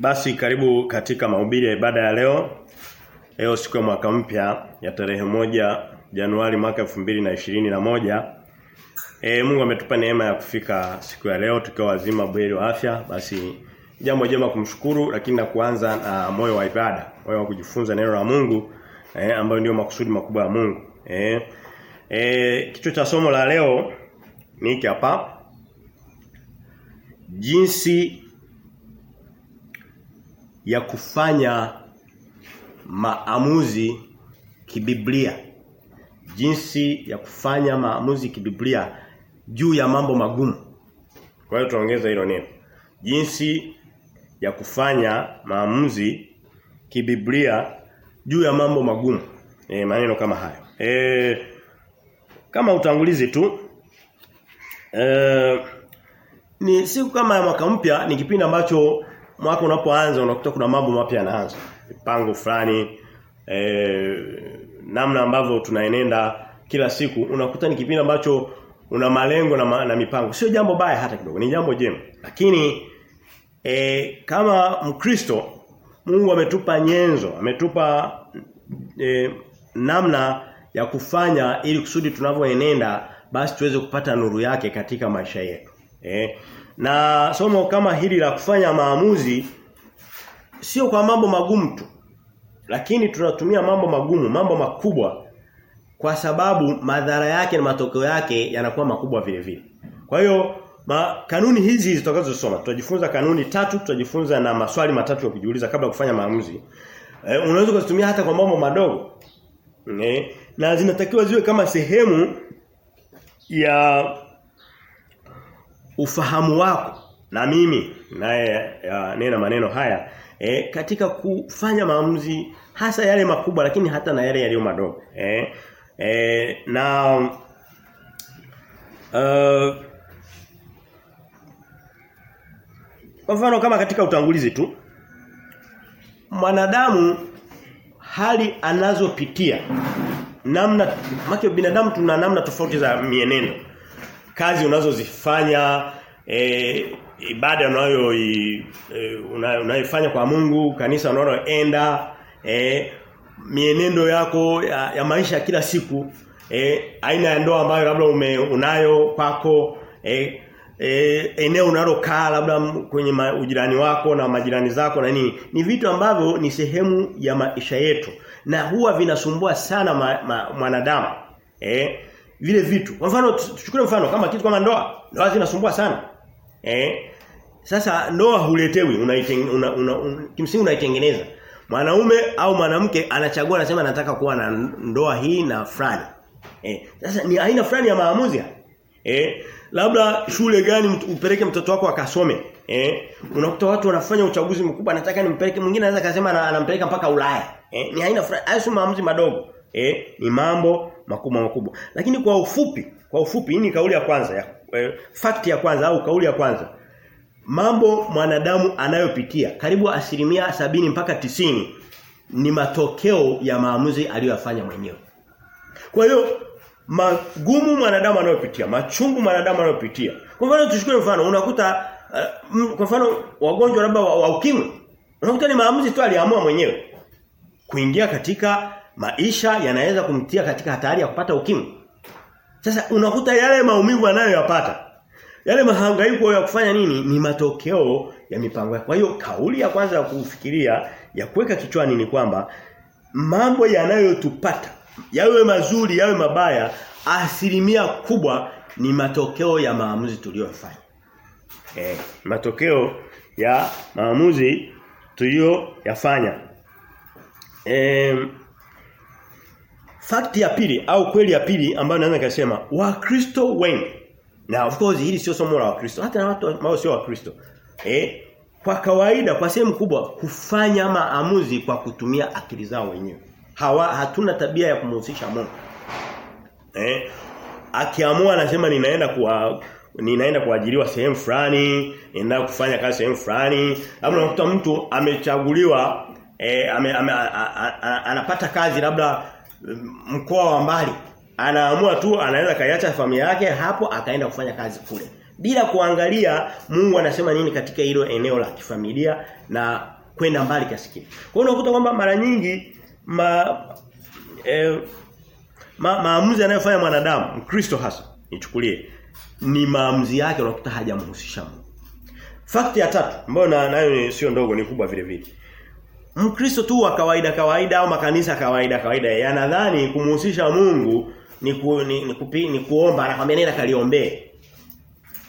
Basi karibu katika mahubiri ya ibada ya leo. Leo siku ya mwaka mpya ya tarehe moja Januari mwaka na moja E, Mungu ametupa neema ya kufika siku ya leo tukiwa wazima bweri wa afya. Basi jambo jema kumshukuru lakini na kuanza na moyo wa ibada, moyo wa kujifunza neno la Mungu eh, ambayo ndio makusudi makubwa ya Mungu. Eh, e, kichwa cha somo la leo ni hapa. Jinsi ya kufanya maamuzi kibiblia. Jinsi ya kufanya maamuzi kibiblia juu ya mambo magumu. Kwa hiyo tuongeza hilo neno. Jinsi ya kufanya maamuzi kibiblia juu ya mambo magumu. E, maneno kama hayo. E, kama utangulizi tu e, ni siku kama ya mwaka mpya ni kipindi ambacho mwaka unapoanza unakuta kuna mambo mapya yanaanza. mpango fulani eh namna ambavyo tunaenenda kila siku unakuta ni kipindi ambacho una malengo na, ma, na mipango. Sio jambo baya hata kidogo, ni jambo jema. Lakini e, kama Mkristo Mungu ametupa nyenzo, ametupa e, namna ya kufanya ili kusudi tunavyoenenda basi tuweze kupata nuru yake katika maisha yetu. Eh, na somo kama hili la kufanya maamuzi sio kwa mambo magumu tu. Lakini tunatumia mambo magumu, mambo makubwa kwa sababu madhara yake na matokeo yake yanakuwa makubwa vile vile. Kwa hiyo ma, kanuni hizi zitakazosoma tutajifunza kanuni tatu, tutajifunza na maswali matatu ya kujiuliza kabla kufanya maamuzi. E, unaweza kuzitumia hata kwa mambo madogo. Ne? Na zinatakiwa ziwe kama sehemu ya ufahamu wako na mimi naye nena maneno haya e, katika kufanya maamuzi hasa yale makubwa lakini hata na yale yaliyo madogo e, e, na uh, kwa mfano kama katika utangulizi tu mwanadamu hali anazopitia namna binadamu tuna namna tofauti za mienendo kazi unazozifanya e, ibada unayo e, unayofanya kwa Mungu kanisa unaloenda e, mienendo yako ya, ya maisha kila siku e, aina ya ndoa ambayo labda ume, unayo kwako e, e, eneo unalokaa labda kwenye ma, ujirani wako na majirani zako na nini ni vitu ambavyo ni sehemu ya maisha yetu na huwa vinasumbua sana ma, ma, mwanadamu eh vile vitu. Kwa mfano tuchukue mfano kama kitu kama ndoa. Ndoa zinasumbua sana. Eh? Sasa ndoa huletewi, unaiteng, una, una, un, kimsingi unaitengeneza. Mwanaume au mwanamke anachagua anasema nataka kuwa na ndoa hii na fulani. Eh, sasa ni aina fulani ya maamuzi Eh, labda shule gani upeleke mtoto wako akasome. Eh, unakuta watu wanafanya uchaguzi mkubwa anataka nimpeleke mwingine anaweza kusema anampeleka mpaka Ulaya. Eh, ni aina fulani, hayo maamuzi madogo. Eh, ni mambo makubwa makubwa. Lakini kwa ufupi, kwa ufupi hii ni kauli ya kwanza ya eh, fact ya kwanza au kauli ya kwanza. Mambo mwanadamu anayopitia karibu asilimia sabini mpaka tisini ni matokeo ya maamuzi aliyoyafanya mwenyewe. Kwa hiyo magumu mwanadamu anayopitia, machungu mwanadamu anayopitia. Kwa mfano tuchukue mfano unakuta uh, kwa mfano wagonjwa labda wa, wa ukimwi. Unakuta ni maamuzi tu aliamua mwenyewe. Kuingia katika maisha yanaweza kumtia katika hatari ya kupata ukimwi. Sasa unakuta yale maumivu anayoyapata yale mahangaiko ya kufanya nini ni matokeo ya mipango yake. Kwa hiyo kauli ya kwanza ya kufikiria ya kuweka kichwani ni kwamba mambo yanayotupata yawe mazuri yawe mabaya asilimia kubwa ni matokeo ya maamuzi tuliyofanya. Eh, matokeo ya maamuzi tuliyoyafanya. Eh, Fakti ya pili au kweli ya pili ambayo naweza kusema Wakristo wengi na of course hili sio somo la Wakristo hata na watu ambao sio Wakristo eh kwa kawaida kwa sehemu kubwa kufanya maamuzi kwa kutumia akili zao wenyewe. Hawa hatuna tabia ya kumhusisha Mungu. Eh akiamua anasema ninaenda kuwa ninaenda kuajiriwa sehemu fulani, ninaenda kufanya kazi sehemu fulani, labda unakuta mtu amechaguliwa eh ame, ame, a, a, a, anapata kazi labda mkoa wa mbali anaamua tu anaweza kaiacha familia yake hapo akaenda kufanya kazi kule bila kuangalia Mungu anasema nini katika hilo eneo la kifamilia na kwenda mbali kiasi. Kwa hiyo unakuta kwamba mara nyingi ma, eh, ma, maamuzi anayofanya mwanadamu Mkristo hasa nichukulie ni maamuzi yake unakuta hajamhusisha Mungu. Fakti ya tatu ambayo na, nayo sio ndogo ni kubwa vile vile. Mkristo tu wa kawaida kawaida au makanisa kawaida kawaida yanadhani kumhusisha Mungu ni, ku, ni, ni, kupi, ni kuomba anakwambia nenda kaliombee.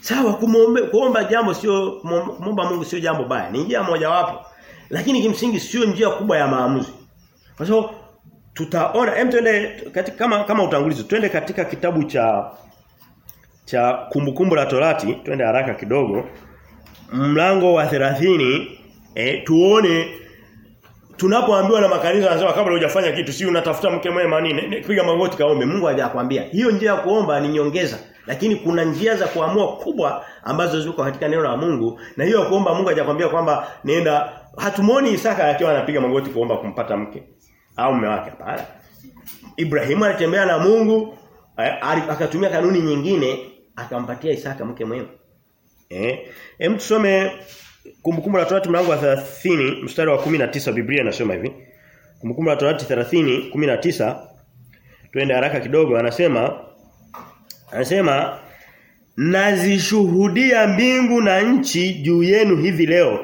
Sawa kumuombe kuomba jambo sio kumomba Mungu sio jambo baya. Ni njia mojawapo. Lakini kimsingi sio njia kubwa ya maamuzi. Kwa sababu tutaona hem twende katika kama kama utangulizi twende katika kitabu cha cha kumbukumbu la Torati twende haraka kidogo mlango wa 30 eh, tuone tunapoambiwa na makanisa anasema kabla hujafanya kitu si unatafuta mke mwema nini? Piga magoti kaombe. Mungu hajakwambia. Hiyo njia ya kuomba ni nyongeza. Lakini kuna njia za kuamua kubwa ambazo ziko katika neno la Mungu. Na hiyo kuomba Mungu hajakwambia kwamba nenda hatumuoni Isaka akiwa anapiga magoti kuomba kumpata mke au mume wake. Hapana. Ibrahimu alitembea na Mungu akatumia kanuni nyingine akampatia Isaka mke mwema. Eh hem tusome Kumbukumbu la Torati mlango wa 30 mstari wa 19 Biblia inasema hivi. Kumbukumbu la Torati 30 19 twende haraka kidogo. Anasema anasema nazishuhudia mbingu na nchi juu yenu hivi leo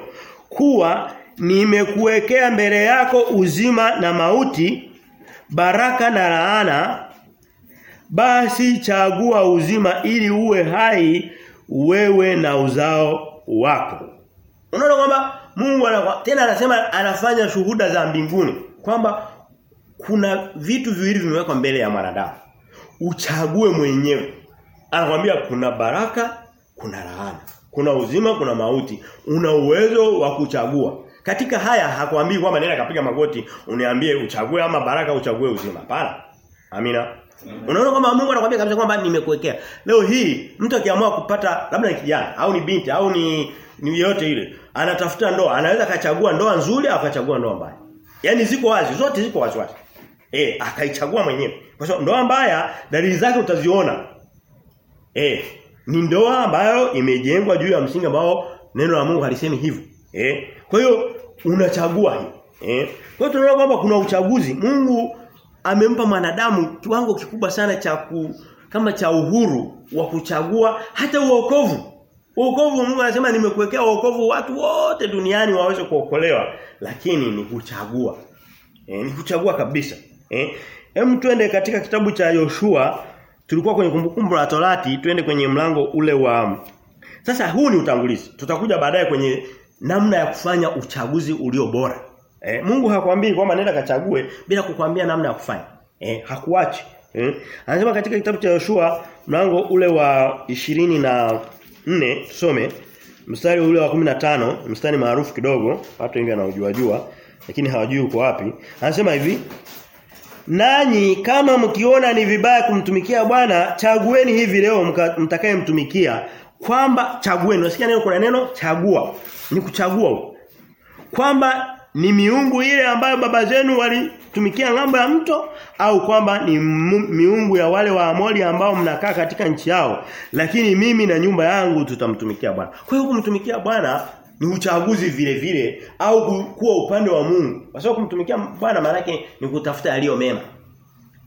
kuwa nimekuwekea mbele yako uzima na mauti baraka na laana. Basi chagua uzima ili uwe hai wewe na uzao wako Unaona kwamba Mungu anakuwa tena anasema anafanya shuhuda za mbinguni kwamba kuna vitu viwili vimewekwa mbele ya mwanadamu. Uchague mwenyewe. Anakuambia kuna baraka, kuna laana. Kuna uzima, kuna mauti. Una uwezo wa kuchagua. Katika haya hakuambii kwamba nenda kapiga magoti uniambie uchague ama baraka uchague uzima. Hapana. Amina. Unaona kwamba Mungu anakuambia kabisa kwamba nimekuwekea. Leo hii mtu akiamua kupata labda ni kijana au ni binti au ni ni yote ile. Anatafuta ndoa. Anaweza kachagua ndoa nzuri au akachagua ndoa mbaya. Yaani ziko wazi. Zote ziko wazi wazi. Eh akaichagua mwenyewe. Kwa sababu ndoa mbaya dalili zake utaziona. Eh ni ndoa ambayo imejengwa juu ya msingi ambao neno la Mungu halisemi hivyo. Eh kwa hiyo unachagua hiyo. Eh kwa hiyo tunaona kwamba kuna uchaguzi. Mungu amempa mwanadamu kiwango kikubwa sana cha ku, kama cha uhuru wa kuchagua hata uokovu Wokovu Mungu anasema nimekuwekea wokovu watu wote duniani waweze kuokolewa lakini ni kuchagua. E, ni kuchagua kabisa. Eh hem twende katika kitabu cha Yoshua tulikuwa kwenye kumbukumbu la Torati twende kwenye mlango ule wa Sasa huu ni utangulizi. Tutakuja baadaye kwenye namna ya kufanya uchaguzi ulio bora. Eh Mungu hakwambii kwamba nenda kachague bila kukwambia namna ya kufanya. Eh hakuachi. Eh anasema katika kitabu cha Yoshua mlango ule wa ishirini na nne tusome. Mstari ule wa 15 mstari maarufu kidogo watu wengi wanaojua jua lakini hawajui uko wapi. Anasema hivi nanyi kama mkiona ni vibaya kumtumikia Bwana chagueni hivi leo mtakayemtumikia kwamba chagueni. Unasikia neno kuna neno chagua. Ni kuchagua. Kwamba ni miungu ile ambayo baba zenu walitumikia ng'ambo ya mto au kwamba ni miungu ya wale wa Amori ambao mnakaa katika nchi yao lakini mimi na nyumba yangu tutamtumikia Bwana. Kwa hiyo kumtumikia Bwana ni uchaguzi vile vile au kuwa upande wa Mungu. Kwa sababu kumtumikia Bwana maana yake ni kutafuta yaliyo mema.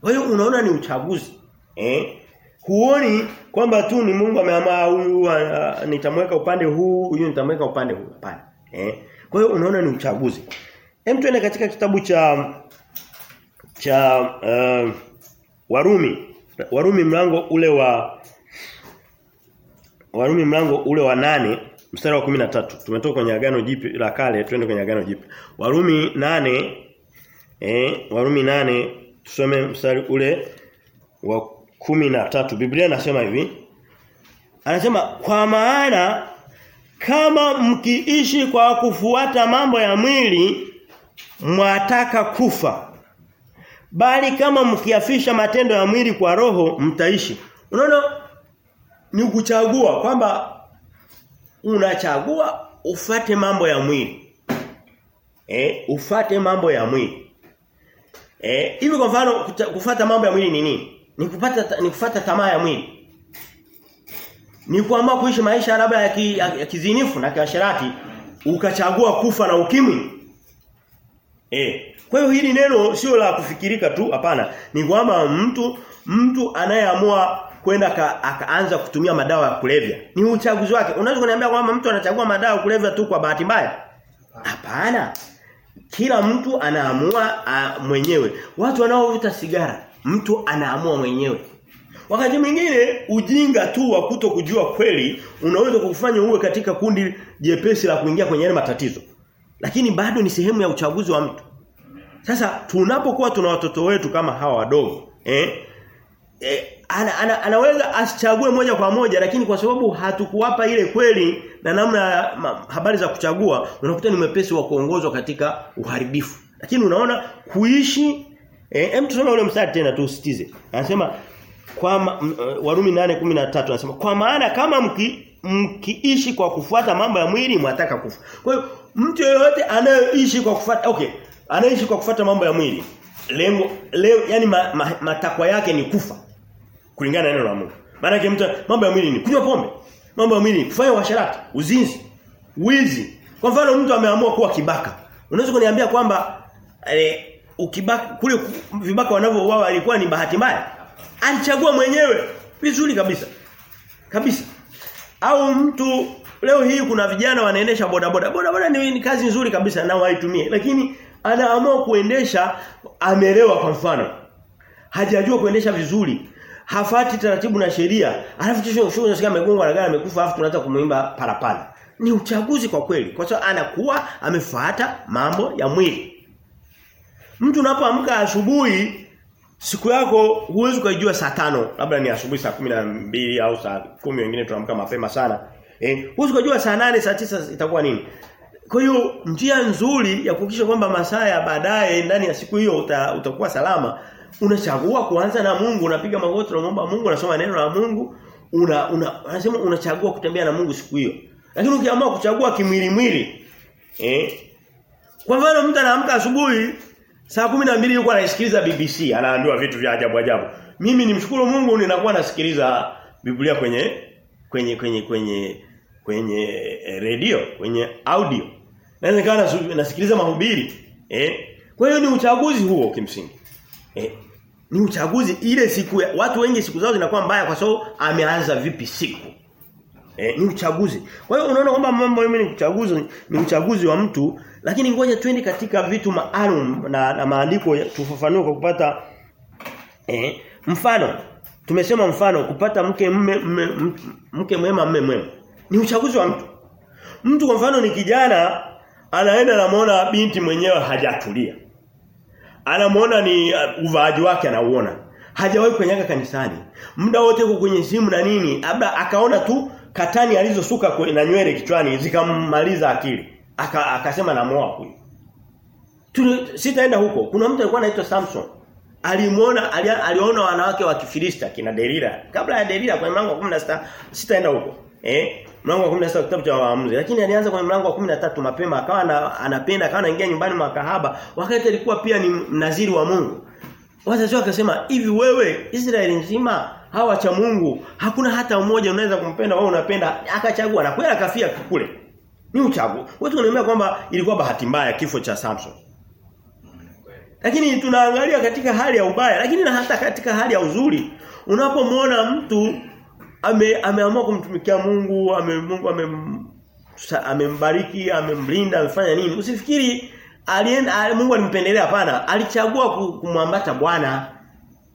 Kwa hiyo unaona ni uchaguzi. Eh? Huoni kwamba tu ni Mungu ameamua huyu uh, nitamweka upande huu, huyu nitamweka upande huu. Hapana. Eh? Kwa hiyo unaona ni uchaguzi. Hem tuende katika kitabu cha cha uh, Warumi. Warumi mlango ule wa Warumi mlango ule wa nane mstari wa 13. Tumetoka kwenye agano jipya la kale twende kwenye agano jipya. Warumi nane eh Warumi nane tusome mstari ule wa kumi na tatu Biblia inasema hivi. Anasema kwa maana kama mkiishi kwa kufuata mambo ya mwili mwataka kufa. Bali kama mkiafisha matendo ya mwili kwa roho mtaishi. Unaona ni kuchagua kwamba unachagua ufate mambo ya mwili. Eh, ufate mambo ya mwili. Eh, hivi kwa mfano kufata mambo ya mwili ni nini? Ni kupata ni kufata tamaa ya mwili. ni kuamua kuishi maisha labda ya, ki, ya, ya kizinifu na kiasharati ukachagua kufa na ukimwi. Eh. Kwa hiyo hili neno sio la kufikirika tu hapana. Ni kwamba mtu mtu anayeamua kwenda akaanza kutumia madawa ya kulevya. Ni uchaguzi wake. Unaweza kuniambia kwamba mtu anachagua madawa ya kulevya tu kwa bahati mbaya? Hapana. Kila mtu anaamua a, mwenyewe. Watu wanaovuta sigara, mtu anaamua mwenyewe. Wakati mwingine ujinga tu wa kuto kujua kweli unaweza kukufanya uwe katika kundi jepesi la kuingia kwenye matatizo. Lakini bado ni sehemu ya uchaguzi wa mtu. Sasa tunapokuwa tuna watoto wetu kama hawa wadogo, eh? eh ana, ana, anaweza asichague moja kwa moja lakini kwa sababu hatukuwapa ile kweli na namna ma, habari za kuchagua unakuta ni mwepesi wa kuongozwa katika uharibifu. Lakini unaona kuishi eh tusome ule mstari tena tusitize. Anasema kwa m, Warumi 8:13 anasema kwa maana kama mki, mkiishi kwa kufuata mambo ya mwili mwataka kufa. Kwa hiyo mtu yeyote anayeishi kwa kufuata okay anaishi kwa kufuata mambo ya mwili lengo leo yani ma, ma, matakwa yake ni kufa kulingana na neno la Mungu. Maana yake mtu mambo ya mwili ni kunywa pombe, mambo ya mwili ni kufanya uasherati, uzinzi, wizi. Kwa mfano mtu ameamua kuwa kibaka. Unaweza kuniambia kwamba eh, ukibaka kule vibaka wanavyouawa alikuwa ni bahati mbaya? Alichagua mwenyewe vizuri kabisa. Kabisa. Au mtu leo hii kuna vijana wanaendesha bodaboda. Bodaboda ni, ni kazi nzuri kabisa na waitumie. Lakini anaamua kuendesha amelewa kwa mfano. Hajajua kuendesha vizuri hafati taratibu na sheria alafu kesho shughuli unasikia amegongwa na gari amekufa alafu tunaanza kumuimba parapanda ni uchaguzi kwa kweli kwa sababu anakuwa amefuata mambo ya mwili mtu unapoamka asubuhi siku yako huwezi kujua saa tano labda ni asubuhi saa kumi na mbili au saa kumi wengine tunaamka mapema sana. Eh huwezi kujua saa nane saa tisa itakuwa nini. Kwa hiyo njia nzuri ya kuhakikisha kwamba masaa ya baadaye ndani ya siku hiyo uta, utakuwa salama unachagua kuanza na Mungu unapiga magoti unamwomba Mungu unasoma neno la Mungu una una anasema unachagua kutembea na Mungu siku hiyo. Lakini ukiamua kuchagua kimwili mwili eh kwa mfano mtu anaamka asubuhi saa 12 yuko anasikiliza BBC anaambiwa vitu vya ajabu ajabu mimi nimshukuru Mungu ninakuwa nasikiliza Biblia kwenye kwenye kwenye kwenye kwenye radio, redio kwenye audio na nikawa nasikiliza mahubiri eh kwa hiyo ni uchaguzi huo kimsingi Eh, ni uchaguzi ile siku ya, watu wengi siku zao zinakuwa mbaya kwa sababu ameanza vipi siku. Eh, ni uchaguzi. Kwa hiyo unaona kwamba mambo mimi ni uchaguzi ni uchaguzi wa mtu lakini ngoja twende katika vitu maalum na, na maandiko tufafanue kwa kupata eh, mfano. Tumesema mfano kupata mke mme, mme, mke mwema mme mwema. Ni uchaguzi wa mtu. Mtu kwa mfano ni kijana anaenda anamuona binti mwenyewe hajatulia anamuona ni uh, uvaaji wake anauona. Hajawahi kunyaga kanisani. Muda wote uko kwenye simu na nini, labda akaona tu katani alizosuka na nywele kichwani zikammaliza akili. Aka, akasema namoa huyu. Sitaenda huko. Kuna mtu alikuwa anaitwa Samson. Alimuona ali, aliona wanawake wa Kifilista kina Delila. Kabla ya Delila kwenye mlango wa 16 sitaenda huko. Eh? Mlango wa 16 kitabu cha waamuzi. Lakini alianza kwenye mlango wa 13 mapema akawa na, anapenda akawa anaingia nyumbani mwa kahaba wakati alikuwa pia ni mnaziri wa Mungu. Wazazi wake akasema hivi wewe Israeli nzima hawa cha Mungu hakuna hata mmoja unaweza kumpenda wewe unapenda akachagua na kweli akafia kule. Ni uchagu. Watu wanaelewa kwamba ilikuwa bahati mbaya kifo cha Samson. Lakini tunaangalia katika hali ya ubaya lakini na hata katika hali ya uzuri unapomwona mtu ame ameamua kumtumikia Mungu, ame Mungu ame amembariki, amemlinda, amefanya nini? Usifikiri alienda Mungu alimpendelea hapana, alichagua kumwambata Bwana.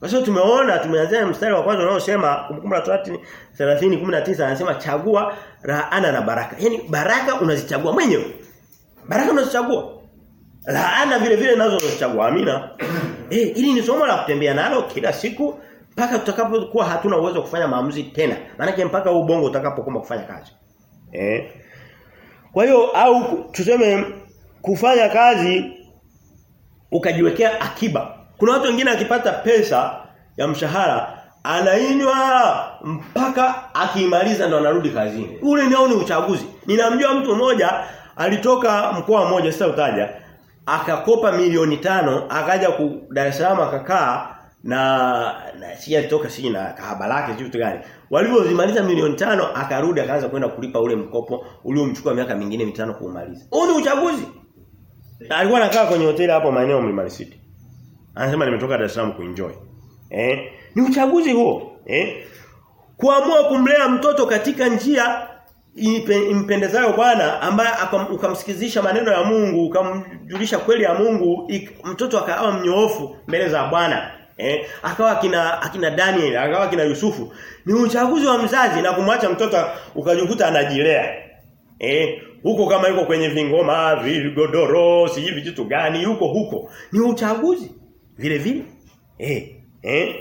Kwa sababu tumeona tumeanzia mstari wa kwanza unaosema kumkumbuka Torati 30:19 anasema chagua laana na baraka. Yaani baraka unazichagua mwenyewe. Baraka unazichagua. Laana vile vile nazo unazichagua. Amina. Eh, ili ni somo la kutembea nalo kila siku mpaka tutakapokuwa hatuna uwezo kufanya maamuzi tena. Maana mpaka ubongo utakapokoma kufanya kazi. Eh. Kwa hiyo au tuseme kufanya kazi ukajiwekea akiba. Kuna watu wengine akipata pesa ya mshahara anainywa mpaka akimaliza ndo anarudi kazini. Ule ndio ni uchaguzi. Ninamjua mtu mmoja alitoka mkoa mmoja sasa utaja akakopa milioni tano akaja ku Dar es Salaam akakaa na, na si alitoka si na kahaba lake sio kitu gani. Walipozimaliza milioni tano akarudi akaanza kwenda kulipa ule mkopo uliomchukua miaka mingine mitano kuumaliza. Huu ni uchaguzi. Alikuwa anakaa kwenye hoteli hapo maeneo Mlimani City. Anasema nimetoka Dar es Salaam kuenjoy. Eh? Ni uchaguzi huo. Eh? Kuamua kumlea mtoto katika njia impendezayo Bwana ambaye ukamsikizisha maneno ya Mungu, ukamjulisha kweli ya Mungu, ik, mtoto akawa mnyoofu mbele za Bwana. Eh, akawa akina akina Daniel, akawa akina Yusufu. Ni uchaguzi wa mzazi na kumwacha mtoto ukajikuta anajilea. Eh, huko kama yuko kwenye vingoma, vigodoro, si hivi kitu gani, yuko huko. Ni uchaguzi vile vile. Eh, eh.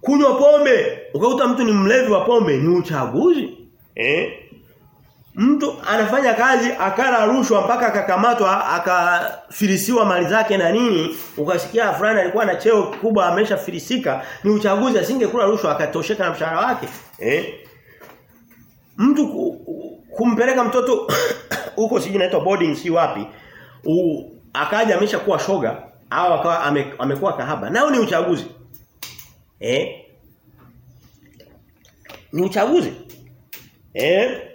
Kunywa pombe, ukakuta mtu ni mlevi wa pombe, ni uchaguzi. Eh? Mtu anafanya kazi akala rushwa mpaka akakamatwa akafilisiwa mali zake na nini ukasikia fulani alikuwa na cheo kubwa ameshafilisika ni uchaguzi asingekula rushwa akatosheka na mshahara wake eh mtu kumpeleka mtoto huko siji naitwa boarding si wapi akaja ameshakuwa shoga au akawa ame, amekuwa kahaba nao ni uchaguzi eh ni uchaguzi eh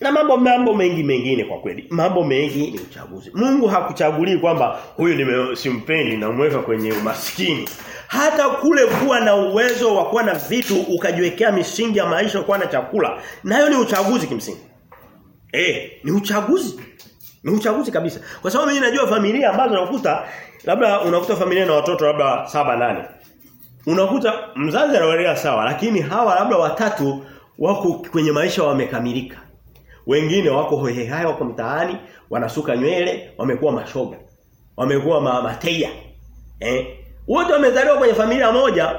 na mambo mambo mengi mengine kwa kweli. Mambo mengi ni uchaguzi. Mungu hakuchagulii kwamba huyu simpendi na mweka kwenye umaskini. Hata kule kuwa na uwezo wa kuwa na vitu ukajiwekea misingi ya maisha kuwa na chakula. Nayo ni uchaguzi kimsingi. Eh, ni uchaguzi. Ni uchaguzi kabisa. Kwa sababu mimi najua familia ambazo unakuta labda unakuta familia na watoto labda saba nane. Unakuta mzazi anawalea sawa lakini hawa labda watatu wako kwenye maisha wamekamilika. Wengine wako hohehae wako mtaani, wanasuka nywele, wamekuwa mashoga. Wamekuwa ma mateja. Eh? Wote wamezaliwa kwenye familia moja.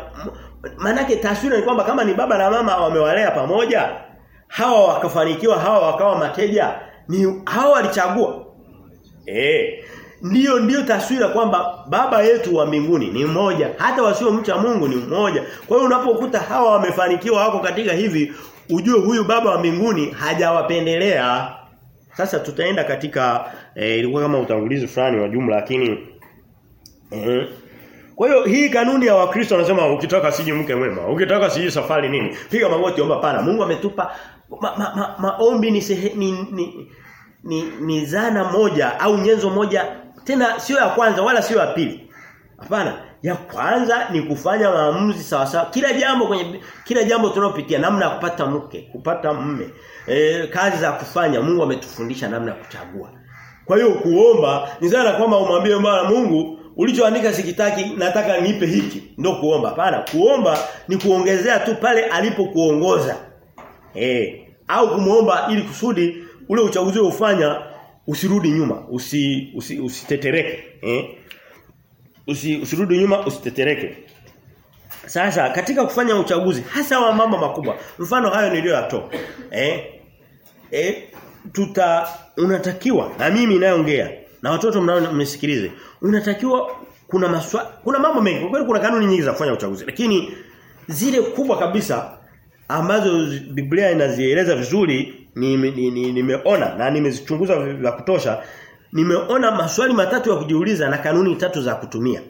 Manake taswira ni kwamba kama ni baba na mama wamewalea pamoja, hawa wakafanikiwa, hawa wakawa mateja, ni hawa walichagua. Eh. Ndiyo ndio taswira kwamba baba yetu wa mbinguni ni mmoja, hata wasio mcha Mungu ni mmoja. Kwa hiyo unapokuta hawa wamefanikiwa wako katika hivi, ujue huyu baba wa mbinguni hajawapendelea. Sasa tutaenda katika eh, ilikuwa kama utangulizi fulani wa jumla lakini eh, kwa hiyo hii kanuni ya Wakristo wanasema ukitaka siji mke mwema, ukitaka siji safari nini? Piga magoti omba pana. Mungu ametupa ma, ma, ma, maombi ni, sehe, ni, ni ni ni zana moja au nyenzo moja tena sio ya kwanza wala sio ya pili. Hapana, ya kwanza ni kufanya maamuzi sawa sawa. Kila jambo kwenye kila jambo tunalopitia namna ya kupata mke, kupata mme, e, kazi za kufanya Mungu ametufundisha namna ya kuchagua. Kwa hiyo kuomba ni zana kwamba umwambie Bwana Mungu ulichoandika sikitaki nataka nipe hiki ndio kuomba. Hapana, kuomba ni kuongezea tu pale alipokuongoza. Eh, au kumuomba ili kusudi ule uchaguzi ufanya usirudi nyuma, usi, usi usitetereke, eh? Usi, usirudi nyuma, usitetereke. Sasa katika kufanya uchaguzi hasa wa mambo makubwa, mfano hayo niliyoyatoa. Eh? Eh tuta unatakiwa na mimi nayoongea na watoto mnao mnisikilize. Unatakiwa kuna maswa, kuna mambo mengi. Kwa kweli kuna kanuni nyingi za kufanya uchaguzi, lakini zile kubwa kabisa ambazo Biblia inazieleza vizuri nimeona ni, ni, ni na nimezichunguza vya kutosha nimeona maswali matatu ya kujiuliza na kanuni tatu za kutumia.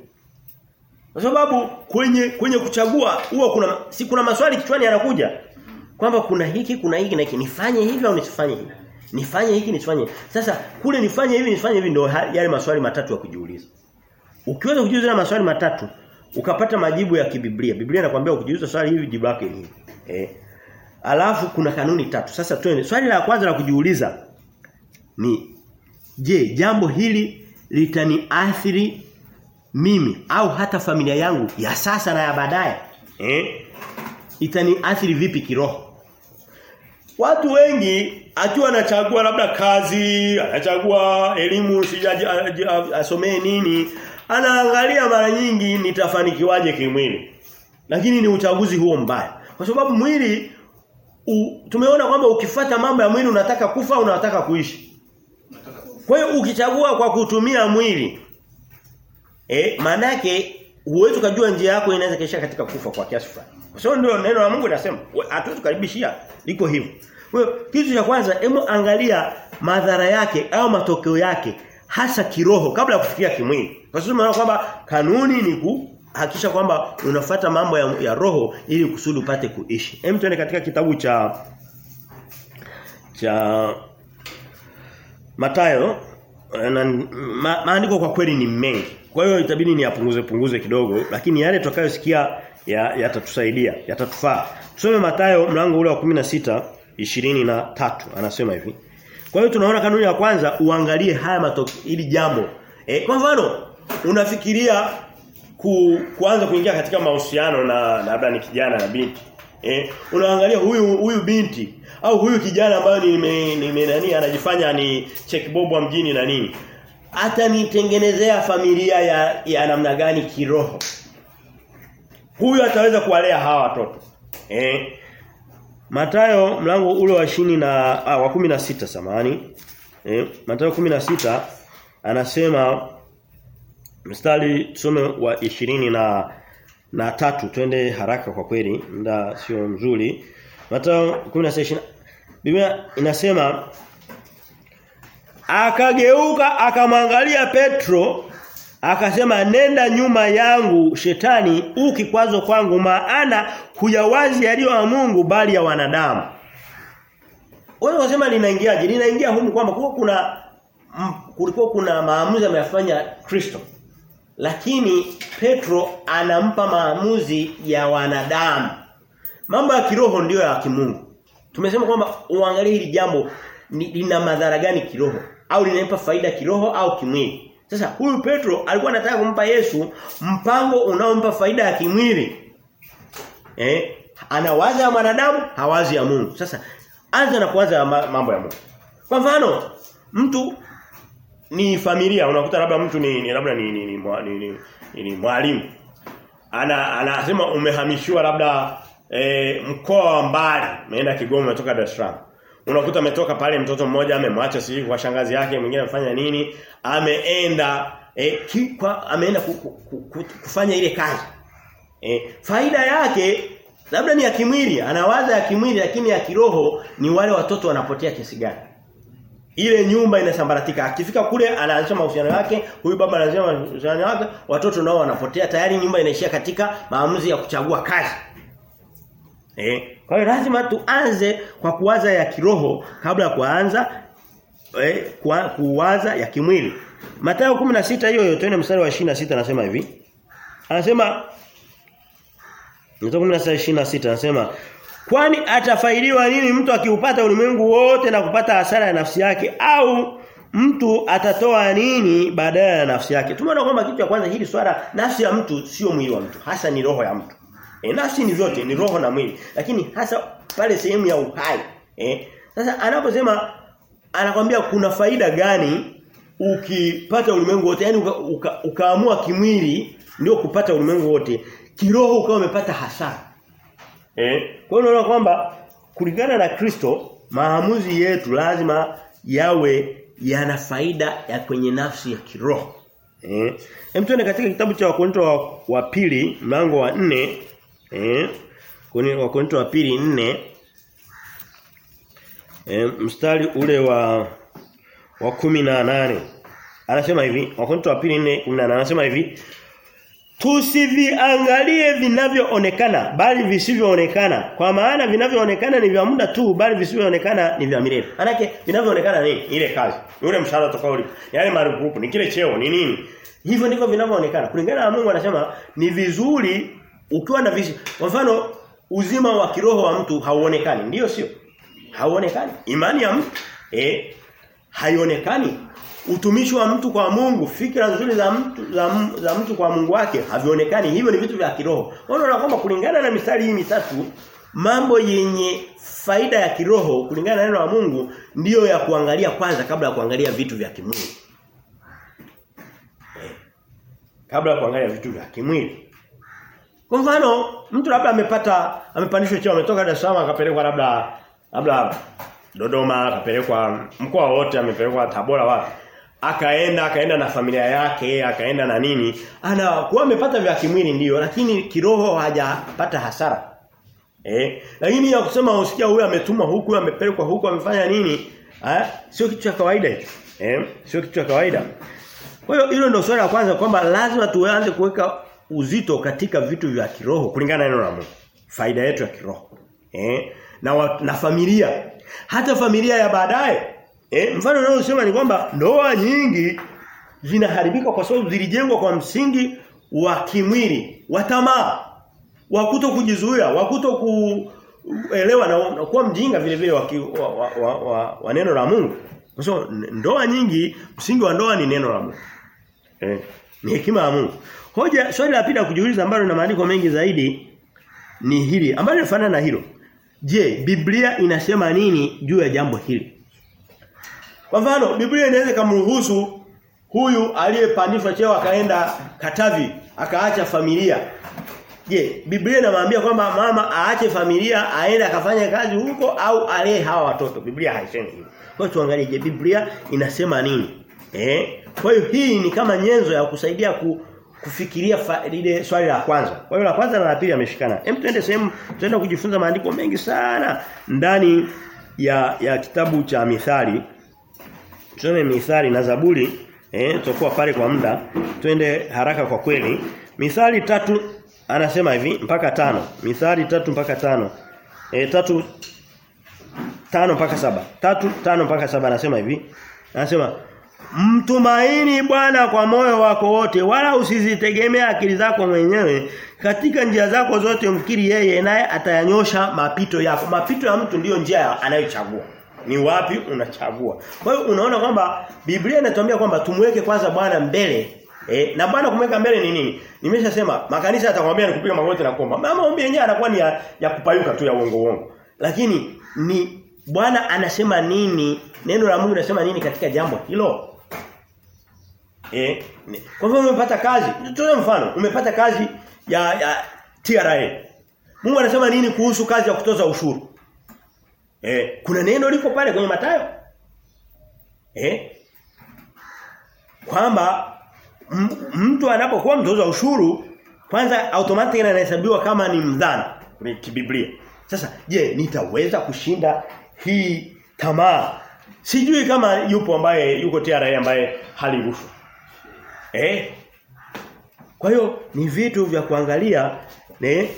Kwa sababu kwenye kwenye kuchagua huwa kuna si kuna maswali kichwani yanakuja kwamba kuna hiki kuna hiki na hiki nifanye hivi au nisifanye hivi? Nifanye hiki nisifanye sasa kule nifanye hivi nisifanye hivi ndio yale maswali matatu ya kujiuliza. Ukiweza kujiuliza maswali matatu ukapata majibu ya kibiblia. Biblia inakwambia ukijiuliza swali hivi jibu lake ni eh Alafu kuna kanuni tatu. Sasa twende. Swali la kwanza la kujiuliza ni je, jambo hili litaniathiri mimi au hata familia yangu ya sasa na ya baadaye? Eh? Itaniathiri vipi kiroho? Watu wengi akiwa anachagua labda kazi, anachagua elimu sijaji asomee nini, anaangalia mara nyingi nitafanikiwaje kimwili. Lakini ni uchaguzi huo mbaya. Kwa sababu mwili tumeona kwamba ukifata mambo ya mwili unataka kufa au unataka kuishi. Kwa hiyo ukichagua kwa kutumia mwili eh maana yake huwezi kujua njia yako inaweza kisha katika kufa kwa kiasi fulani. Kwa sababu ndio neno la Mungu linasema hatuwezi karibishia liko hivyo. Kwa hiyo kitu cha kwanza hebu angalia madhara yake au matokeo yake hasa kiroho kabla ya kufikia kimwili. Kwa sababu tunaona kwamba kanuni ni kuhakikisha kwamba unafata mambo ya, ya roho ili kusudi upate kuishi. Hem tuende katika kitabu cha cha Matayo na ma, maandiko kwa kweli ni mengi. Kwa hiyo itabidi ni apunguze punguze kidogo lakini yale tutakayosikia yatatusaidia, ya yatatufaa. Tusome Matayo mlango ule wa 16 23 anasema hivi. Kwa hiyo tunaona kanuni ya kwanza uangalie haya matokeo ili jambo. E, kwa mfano unafikiria ku, kuanza kuingia katika mahusiano na labda ni kijana na binti. Eh, unaangalia huyu huyu binti au huyu kijana ambaye nime, nime nani anajifanya ni checkbob wa mjini na nini. Atanitengenezea familia ya, ya namna gani kiroho. Huyu ataweza kuwalea hawa watoto. Eh, Matayo mlango ule wa shini na ah, wa 16 samani. Eh, Matayo 16 anasema mstari tusome wa 20 na na tatu twende haraka kwa kweli muda sio mzuri. Mathayo 16 Biblia inasema akageuka akamwangalia Petro akasema nenda nyuma yangu shetani ukikwazo kwangu maana huyawazi yaliyo ya Mungu bali ya wanadamu. Wewe unasema linaingiaje? Linaingia humu kwamba kulikuwa kuna kulikuwa kuna maamuzi ameyafanya Kristo. Lakini Petro anampa maamuzi ya wanadamu. Mambo ya kiroho ndiyo ya kimungu. Tumesema kwamba uangalie hili jambo lina madhara gani kiroho au linampa faida kiroho au kimwili. Sasa huyu Petro alikuwa anataka kumpa Yesu mpango unaompa faida ya kimwili. Eh? Anawaza ya mwanadamu, hawazi ya Mungu. Sasa anza na kuanza mambo ya Mungu. Kwa mfano, mtu ni familia unakuta labda mtu ni, ni labda ni ni, ni, ni, ni, ni, ni mwalimu. Ana anasema umehamishiwa labda e, mkoa wa mbali, umeenda Kigoma umetoka Dar es Salaam. Unakuta ametoka pale mtoto mmoja amemwacha sisi kwa shangazi yake, mwingine amefanya nini? Ameenda e, kwa, ameenda ku, ku, ku, kufanya ile kazi. E, faida yake labda ni ya kimwili, anawaza ya kimwili lakini ya kiroho ni wale watoto wanapotea kiasi gani. Ile nyumba inasambaratika. Akifika kule anaanzisha mahusiano yake, huyu baba anaanzisha mahusiano yake, watoto nao wanapotea tayari nyumba inaishia katika maamuzi ya kuchagua kazi. Eh, kwa hiyo lazima tuanze kwa kuwaza ya kiroho kabla ya kuanza eh, kwa, kuwaza ya kimwili. Mathayo 16 hiyo yote mstari wa 26 anasema hivi. Anasema Mathayo 16 anasema Kwani atafaidiwa nini mtu akiupata ulimwengu wote na kupata hasara ya nafsi yake au mtu atatoa nini badala ya nafsi yake? Tumeona kwamba kitu cha kwanza hili swala nafsi ya mtu sio mwili wa mtu, hasa ni roho ya mtu. E, nafsi ni vyote, ni roho na mwili. Lakini hasa pale sehemu ya uhai. E, Sasa anaposema anakwambia kuna faida gani ukipata ulimwengu wote, yani uka, uka, ukaamua kimwili ndio kupata ulimwengu wote, kiroho ukawa umepata hasara. Eh? Kwa hiyo unaona kwamba kulingana na Kristo maamuzi yetu lazima yawe yana faida ya kwenye nafsi ya kiroho. Eh? Hem tuende katika kitabu cha Wakorintho wa, wa pili mlango wa nne eh kwenye Wakorintho wa pili nne eh mstari ule wa wa 18 anasema hivi Wakorintho wa pili 4 anasema hivi Tusiviangalie vinavyoonekana bali visivyoonekana. Kwa maana vinavyoonekana ni vya muda tu bali visivyoonekana ni vya milele. Manake vinavyoonekana ni ile kazi. yule mshahara tofauti. Yale marupurupu ni kile cheo ni nini? Hivyo ndivyo vinavyoonekana. Kulingana na Mungu anasema ni vizuri ukiwa na visi. Kwa mfano uzima wa kiroho wa mtu hauonekani. Ndiyo sio? Hauonekani. Imani ya mtu eh haionekani utumishi wa mtu kwa Mungu, fikra nzuri za mtu za, za mtu kwa Mungu wake havionekani. Hivyo ni vitu vya kiroho. Unaona kwamba kulingana na mistari hii mitatu mambo yenye faida ya kiroho kulingana na neno la Mungu ndiyo ya kuangalia kwanza kabla ya kuangalia vitu vya kimwili. Eh. Kabla ya kuangalia vitu vya kimwili. Kwa mfano, mtu labda amepata amepandishwa cheo ametoka Dar es Salaam akapelekwa labda labda Dodoma akapelekwa mkoa wote amepelekwa Tabora wapi akaenda akaenda na familia yake akaenda na nini anakuwa amepata vya kimwili ndio lakini kiroho hajapata hasara eh lakini ya kusema usikia huyu ametumwa huku amepelekwa huku amefanya nini Eh? Sio kitu cha kawaida. Eh? Sio kitu cha kawaida. Kwa hiyo hilo ndio swali la kwanza kwamba lazima tuanze kuweka uzito katika vitu vya kiroho kulingana na neno la Mungu. Faida yetu ya kiroho. Eh? Na na familia. Hata familia ya baadaye. Eh? Mfano unaosema ni kwamba ndoa nyingi zinaharibika kwa sababu zilijengwa kwa msingi wa kimwili, wa tamaa, wa kuto kujizuia, wa kuto kuelewa na, na kuwa mjinga vile vile wa, wa, wa, wa, wa, wa neno la Mungu. Kwa so, ndoa nyingi msingi wa ndoa ni neno la Mungu. Eh, ni hekima ya Mungu. Hoja swali la pili kujiuliza ambalo na maandiko mengi zaidi ni hili ambalo linafanana na hilo. Je, Biblia inasema nini juu ya jambo hili? Kwa mfano, Biblia inaweza kumruhusu huyu aliyepandishwa cheo akaenda Katavi, akaacha familia. Je, Biblia inamwambia kwamba mama aache familia aende akafanya kazi huko au alee hawa watoto? Biblia haisemi hivyo. Kwa hiyo tuangalie je, Biblia inasema nini? Eh? Kwa hiyo hii ni kama nyenzo ya kusaidia ku, kufikiria lile swali la kwanza. Kwa hiyo la kwanza na la pili yameshikana. Hem tuende sehemu tutaenda kujifunza maandiko mengi sana ndani ya ya kitabu cha Mithali. Tusome Mithali na Zaburi eh tutakuwa pale kwa muda. Twende haraka kwa kweli. Mithali tatu anasema hivi mpaka tano. Mithali tatu mpaka tano. Eh tatu tano mpaka saba. Tatu tano mpaka saba anasema hivi. Anasema Mtumaini Bwana kwa moyo wako wote wala usizitegemea akili zako mwenyewe katika njia zako zote mkiri yeye naye atayanyosha mapito yako mapito ya mtu ndiyo njia anayochagua ni wapi unachagua kwa hiyo unaona kwamba Biblia inatuambia kwamba tumweke kwanza Bwana mbele Eh, na Bwana kumweka mbele ni nini? Nimeshasema makanisa atakwambia ni kupiga magoti na kuomba. Mama ombi yenyewe anakuwa ni ya, ya kupayuka tu ya uongo uongo. Lakini ni Bwana anasema nini? Neno la Mungu linasema nini katika jambo hilo? Eh, kwa mfano umepata kazi, tutoe mfano, umepata kazi ya ya TRA. Mungu anasema nini kuhusu kazi ya kutoza ushuru? Eh, kuna neno liko pale kwenye Mathayo? Eh? Kwamba mtu anapokuwa mtoza ushuru kwanza automatically anahesabiwa kama ni mdhana kwenye kibiblia. Sasa je, nitaweza kushinda hii tamaa? Sijui kama yupo ambaye yuko TRA ambaye hali rushwa. Eh? Kwa hiyo ni vitu vya kuangalia ne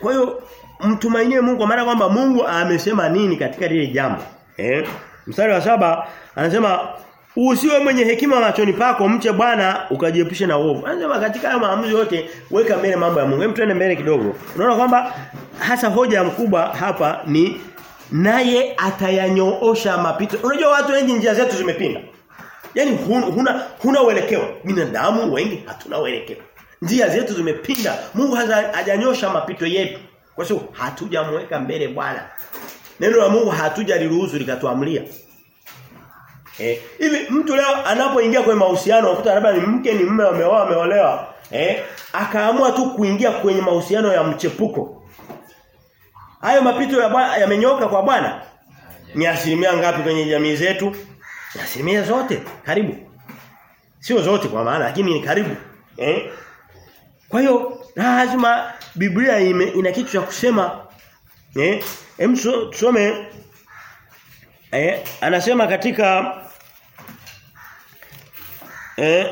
kwa hiyo mtumainie Mungu maana kwamba Mungu amesema nini katika lile jambo. Eh? Mstari wa saba anasema usiwe mwenye hekima machoni pako mche Bwana ukajiepushe na uovu. Anasema katika hayo maamuzi yote weka mbele mambo ya Mungu. Hem tuende mbele kidogo. Unaona kwamba hasa hoja mkubwa hapa ni naye atayanyoosha mapito. Unajua watu wengi njia zetu zimepinda. Yaani huna huna uelekeo. Binadamu wengi hatuna uelekeo. Njia zetu zimepinda. Mungu hajanyosha mapito yetu. Kwa sababu hatujamweka mbele Bwana. Neno la Mungu hatujaliruhusu likatuamlia. Eh, hivi mtu leo anapoingia kwenye mahusiano akuta labda ni mke ni mume wameoa ameolewa, eh, akaamua tu kuingia kwenye mahusiano ya mchepuko. Hayo mapito ya yamenyoka kwa Bwana. Ni asilimia ngapi kwenye jamii zetu? Asilimia zote, karibu. Sio zote kwa maana lakini ni karibu. Eh? Kwa hiyo lazima Biblia ime, ina kitu cha kusema. Eh hem tusome. Eh anasema katika eh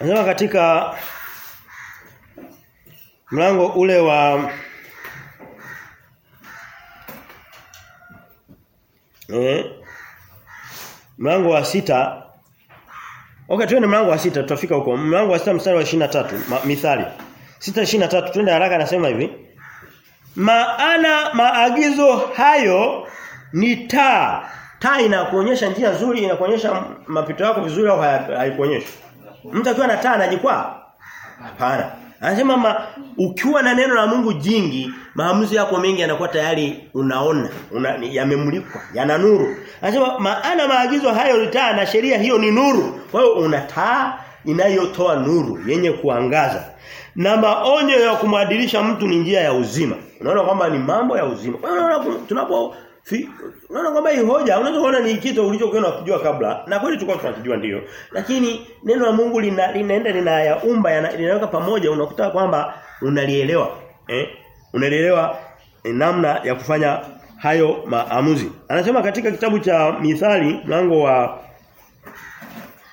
anasema katika mlango ule wa eh mlango wa sita Okay twende mlango wa sita tutafika huko. Mlango wa sita mstari wa 23 ma, mithali. 6:23 twende haraka anasema hivi. Maana maagizo hayo ni taa. Taa inakuonyesha njia nzuri, inakuonyesha mapito yako vizuri au haikuonyeshi. Mtu akiwa na taa anajikwaa? Hapana. Anasema ma, ukiwa na neno la Mungu jingi, maamuzi yako mengi yanakuwa tayari unaona, una, yamemulikwa, yana nuru. Anasema maana maagizo hayo ni taa na sheria hiyo ni nuru. Kwa hiyo una taa inayotoa nuru yenye kuangaza. Na maonyo ya kumwadilisha mtu ni njia ya uzima. Unaona kwamba ni mambo ya uzima. Unaona tunapo unaona kwamba hii hoja unaweza kuona ni kitu ulichokuwa unakijua kabla na kweli tulikuwa tunakijua ndio. Lakini neno la Mungu lina, linaenda linayaumba linaweka pamoja unakuta kwamba unalielewa. Eh? Unalielewa eh, namna ya kufanya hayo maamuzi. Anasema katika kitabu cha Mithali mlango wa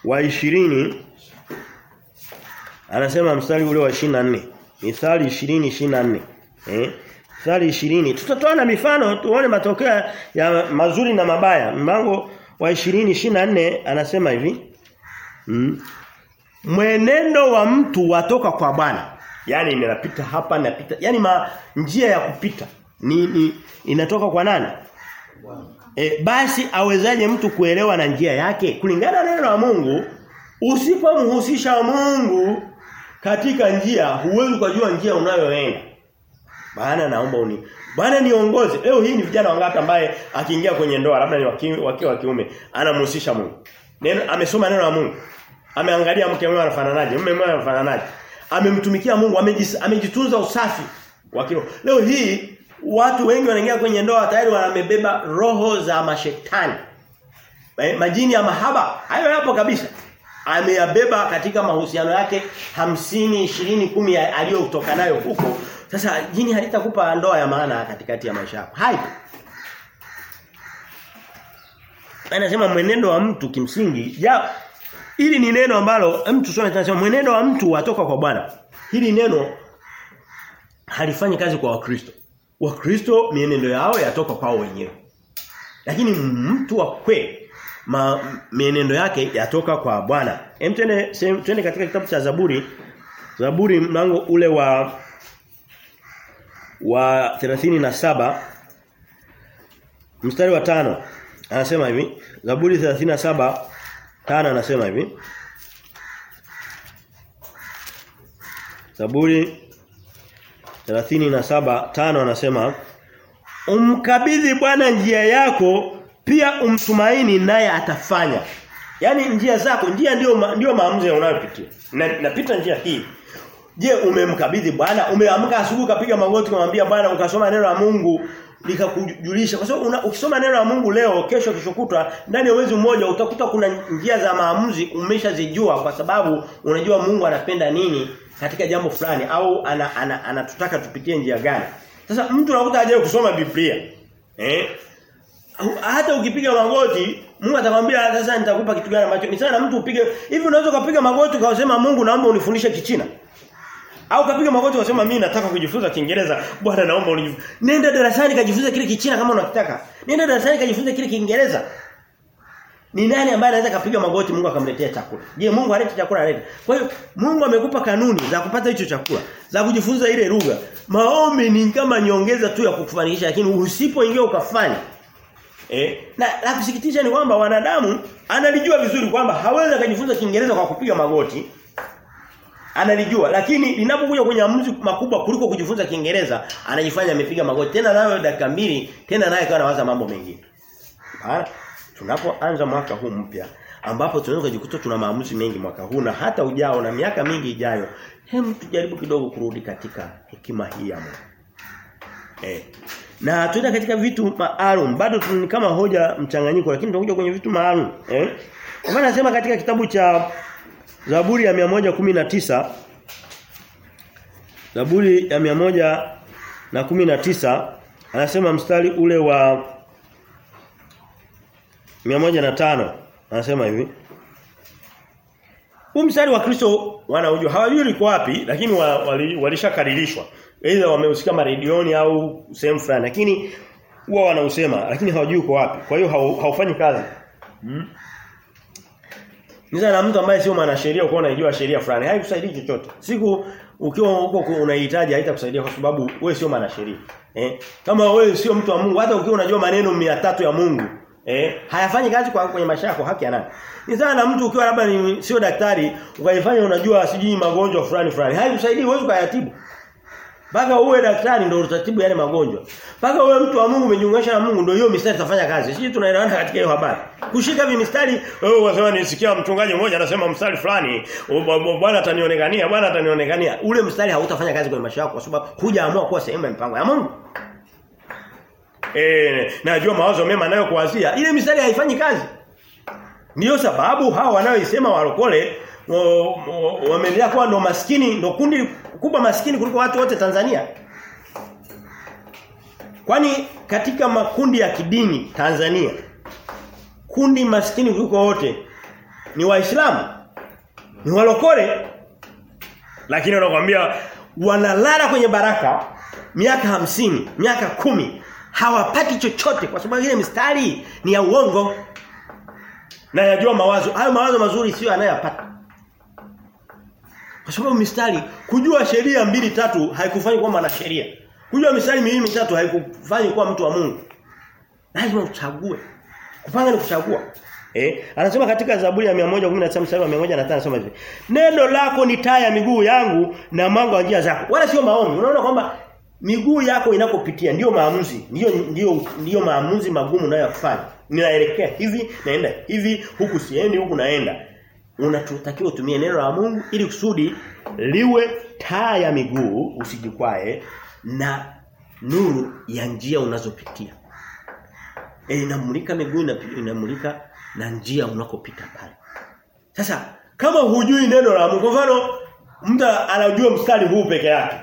wa 20 anasema mstari ule wa 24. Mithali 20 24. Eh? Mithali 20. Tutatoa na mifano tuone matokeo ya mazuri na mabaya. Mlango wa 20 24 anasema hivi. Mm. Mwenendo wa mtu watoka kwa Bwana. Yaani ninapita hapa napita. Yaani ma, njia ya kupita ni, ni inatoka kwa nani? E, basi awezaje mtu kuelewa na njia yake kulingana na neno la Mungu usipomhusisha Mungu katika njia huwezi kujua njia unayoenda. Bwana naomba uni. Bwana niongoze. Leo hii ni vijana wangapi ambaye akiingia kwenye ndoa labda ni wakiwa wa kiume anamhusisha Mungu. Neno amesoma neno la Mungu. Ameangalia mke wake anafananaje, mume wake anafananaje. Amemtumikia Mungu, amejitunza usafi wa kiroho. Leo hii watu wengi wanaingia kwenye ndoa tayari wamebeba roho za mashetani. Majini ya mahaba, hayo yapo kabisa. Ameyabeba katika mahusiano yake hamsini, ishirini, kumi aliyotoka nayo huko. Sasa jini halitakupa ndoa ya maana katikati ya maisha yako. Hai. Anasema mwenendo wa mtu kimsingi, ja Hili ni neno ambalo mtu sio anasema mwenendo wa mtu watoka kwa Bwana. Hili neno halifanyi kazi kwa Wakristo. Wakristo mienendo yao yatoka kwao wenyewe. Lakini mtu wa kweli mienendo yake yatoka kwa Bwana. Hem twende twende katika kitabu cha Zaburi. Zaburi mlango ule wa wa 37 mstari wa tano anasema hivi Zaburi 37 tano anasema hivi Zaburi 37 tano anasema Umkabidhi Bwana njia yako pia umtumaini naye atafanya. yani njia zako njia ndio ndio maamuzi unayopitia. Na napita njia hii. Je, umemkabidhi Bwana? Umeamka asubuhi ukapiga magoti kumwambia Bwana ukasoma neno la Mungu. Likakujulisha kwa sababu ukisoma neno la Mungu leo kesho kishokutwa ndani ya mwezi mmoja utakuta kuna njia za maamuzi umeshazijua kwa sababu unajua Mungu anapenda nini katika jambo fulani au anatutaka ana, ana, ana tupitie njia gani. Sasa mtu anakuta hajaye kusoma Biblia eh? Hata ukipiga magoti Mungu atakwambia sasa nitakupa kitu gani ambacho ni sana mtu upige hivi unaweza kupiga magoti ukasema Mungu naomba unifundishe kichina au kapiga magoti unasema mimi nataka kujifunza Kiingereza. Bwana naomba unijifunze. Nenda darasani kajifunze kile Kichina kama unakitaka. Nenda darasani kajifunze kile Kiingereza. Ni nani ambaye anaweza kapiga magoti Mungu akamletea chakula? Je, Mungu alete chakula alete. Kwa hiyo Mungu amekupa kanuni za kupata hicho chakula, za kujifunza ile lugha. Maombi ni kama nyongeza tu ya kukufanikisha lakini usipoingia ukafanya. Eh, na la kusikitisha ni kwamba wanadamu analijua vizuri kwamba hawezi kujifunza Kiingereza kwa kupiga magoti analijua lakini linapokuja kwenye maamuzi makubwa kuliko kujifunza Kiingereza anajifanya amepiga magoti tena nayo dakika mbili tena naye kawa anawaza mambo mengine. Bana tunapoanza mwaka huu mpya ambapo tunaweza kujikuta tuna maamuzi mengi mwaka huu na hata ujao na miaka mingi ijayo hem tujaribu kidogo kurudi katika hekima hii ya Mungu. Eh. Na tuenda katika vitu maalum bado ni kama hoja mchanganyiko lakini tunakuja kwenye vitu maalum eh. Kwa maana katika kitabu cha Zaburi ya 119 Zaburi ya 119 anasema mstari ule wa 105 anasema hivi. Huu mstari wa Kristo wanaujua. Hawajui liko wapi lakini walishakaririshwa wali aidha wameusikia maredioni au sehemu fulani lakini huwa wanausema lakini hawajui uko wapi. Kwa hiyo haufanyi kazi. Hmm? Niza na mtu ambaye sio mwanasheria uko unajua sheria fulani haikusaidii chochote. Siku ukiwa huko unahitaji haitakusaidia kwa sababu wewe sio mwanasheria. Eh? Kama wewe sio mtu wa Mungu hata ukiwa unajua maneno 300 ya Mungu, eh, hayafanyi kazi kwa kwenye maisha yako haki ya nani? Na mtu ukiwa labda ni sio daktari, ukaifanya unajua sijui magonjwa fulani fulani. Haikusaidii huwezi kuyatibu. Mpaka uwe daktari ndio utatibu yale magonjwa. Mpaka uwe mtu wa Mungu umejiunganisha na Mungu ndio hiyo mistari itafanya kazi. Sisi tunaelewana katika hiyo habari. Kushika hivi mistari, wewe unasema nisikia mchungaji mmoja anasema mstari fulani, Bwana atanionekania, Bwana atanionekania. Ule mstari hautafanya kazi kwenye maisha yako kwa sababu hujaamua kuwa sehemu ya mpango ya Mungu. Eh, najua mawazo mema nayo kuwazia Ile mistari haifanyi kazi. Ndiyo sababu hao wanaoisema walokole wameendelea kuwa ndo maskini ndo kundi kubwa maskini kuliko watu wote Tanzania. Kwani katika makundi ya kidini Tanzania kundi maskini kuliko wote ni Waislamu. Ni walokole. Lakini wanakuambia wanalala kwenye baraka miaka hamsini, miaka kumi hawapati chochote kwa sababu ile mistari ni ya uongo. Na yajua mawazo, hayo mawazo mazuri sio anayopata. Kwa sababu mistari kujua sheria mbili tatu haikufanyi kwamba ana sheria. Kujua mistari miwili mitatu haikufanyi kuwa mtu wa Mungu. Lazima uchague. Kupanga ni kuchagua. Eh, anasema katika Zaburi ya 119 mstari wa 105 anasema hivi. Neno lako ni taa ya miguu yangu na mwanga wa njia zako. Wala sio maombi. Unaona kwamba miguu yako inakopitia ndio maamuzi, ndio ndio ndio maamuzi magumu unayofanya. Ninaelekea hivi, naenda hivi, huku siendi, huku naenda. Unatakiwa utumie neno la Mungu ili kusudi liwe taa ya miguu usijikwae na nuru ya njia unazopitia. E, inamulika miguu inamulika na njia unakopita pale. Sasa kama hujui neno la Mungu, kwa mfano mtu anajua mstari huu peke yake.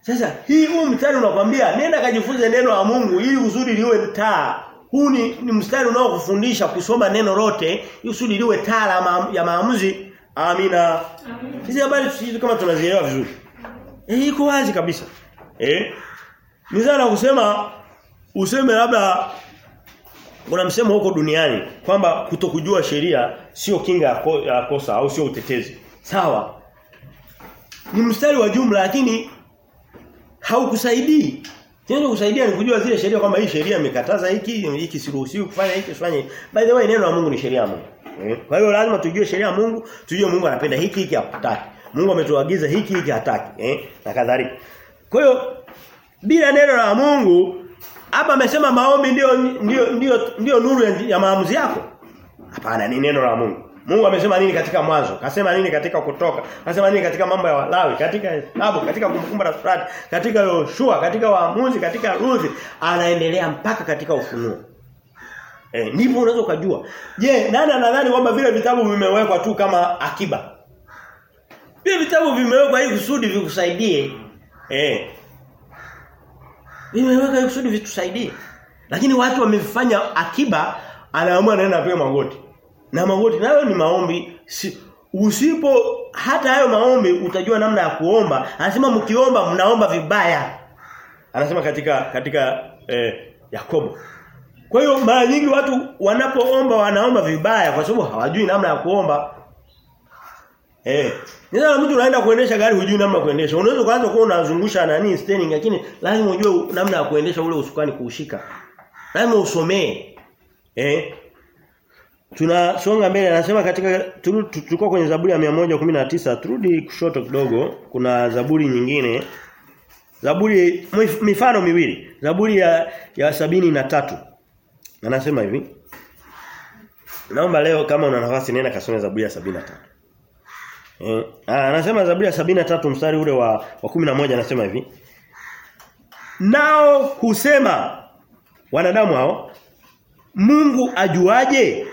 Sasa hii huu mstari unakwambia nenda kajifunze neno la Mungu ili uzuri liwe taa. Huu ni, ni mstari unaokufundisha kusoma neno lote usudi liwe taa ma, ya maamuzi. Amina. Sisi habari sisi kama tunazielewa vizuri. Eh iko wazi kabisa. Eh? Ni sana kusema useme labda kuna msemo huko duniani kwamba kutokujua sheria sio kinga ya kosa au sio utetezi. Sawa. Ni mstari wa jumla lakini haukusaidii. Tendo kusaidia ni kujua zile sheria kwamba hii sheria imekataza hiki, hiki siruhusiwi kufanya hiki, usifanye. By the way neno la Mungu ni sheria ya Mungu. Kwa hiyo lazima tujue sheria ya Mungu, tujue Mungu anapenda hiki hiki hataki. Mungu ametuagiza hiki hiki hataki, eh? Na kadhalika. Kwa hiyo bila neno la Mungu hapa amesema maombi ndio ndio ndio nuru ya maamuzi yako. Hapana ni neno la Mungu. Mungu amesema nini katika mwanzo? Kasema nini katika kutoka? Kasema nini katika mambo ya Walawi, katika Hesabu, katika kumbukumbu la Torati, katika Yoshua, katika Waamuzi, katika Ruthi, anaendelea mpaka katika ufunuo. Eh, ndipo unaweza kujua. Je, nani anadhani kwamba vile vitabu vimewekwa tu kama akiba? Vile vitabu vimewekwa ili kusudi vikusaidie. Eh. Vimewekwa ili kusudi vitusaidie. Lakini watu wamefanya akiba, anaamua anaenda apiga magoti. Na magoti nayo ni maombi. Si, usipo hata hayo maombi utajua namna ya kuomba. Anasema mkiomba mnaomba vibaya. Anasema katika katika eh, Yakobo. Kwa hiyo mara nyingi watu wanapoomba wanaomba vibaya kwa sababu hawajui namna ya kuomba. Eh. Ndio mtu unaenda kuendesha gari hujui namna ya kuendesha. Unaweza kuanza kuwa unazungusha nani steering lakini lazima ujue namna ya kuendesha ule usukani kuushika. Lazima usomee. Eh. Tunasonga mbele anasema katika tulikuwa kwenye Zaburi ya 119 turudi kushoto kidogo kuna Zaburi nyingine. Zaburi mifano miwili. Zaburi ya ya sabini na tatu. Anasema hivi. Naomba leo kama una nafasi nenda kasome Zaburi ya 73 Eh anasema Zaburi ya 73 mstari ule wa wa 11 anasema hivi. Nao husema wanadamu hao Mungu ajuaje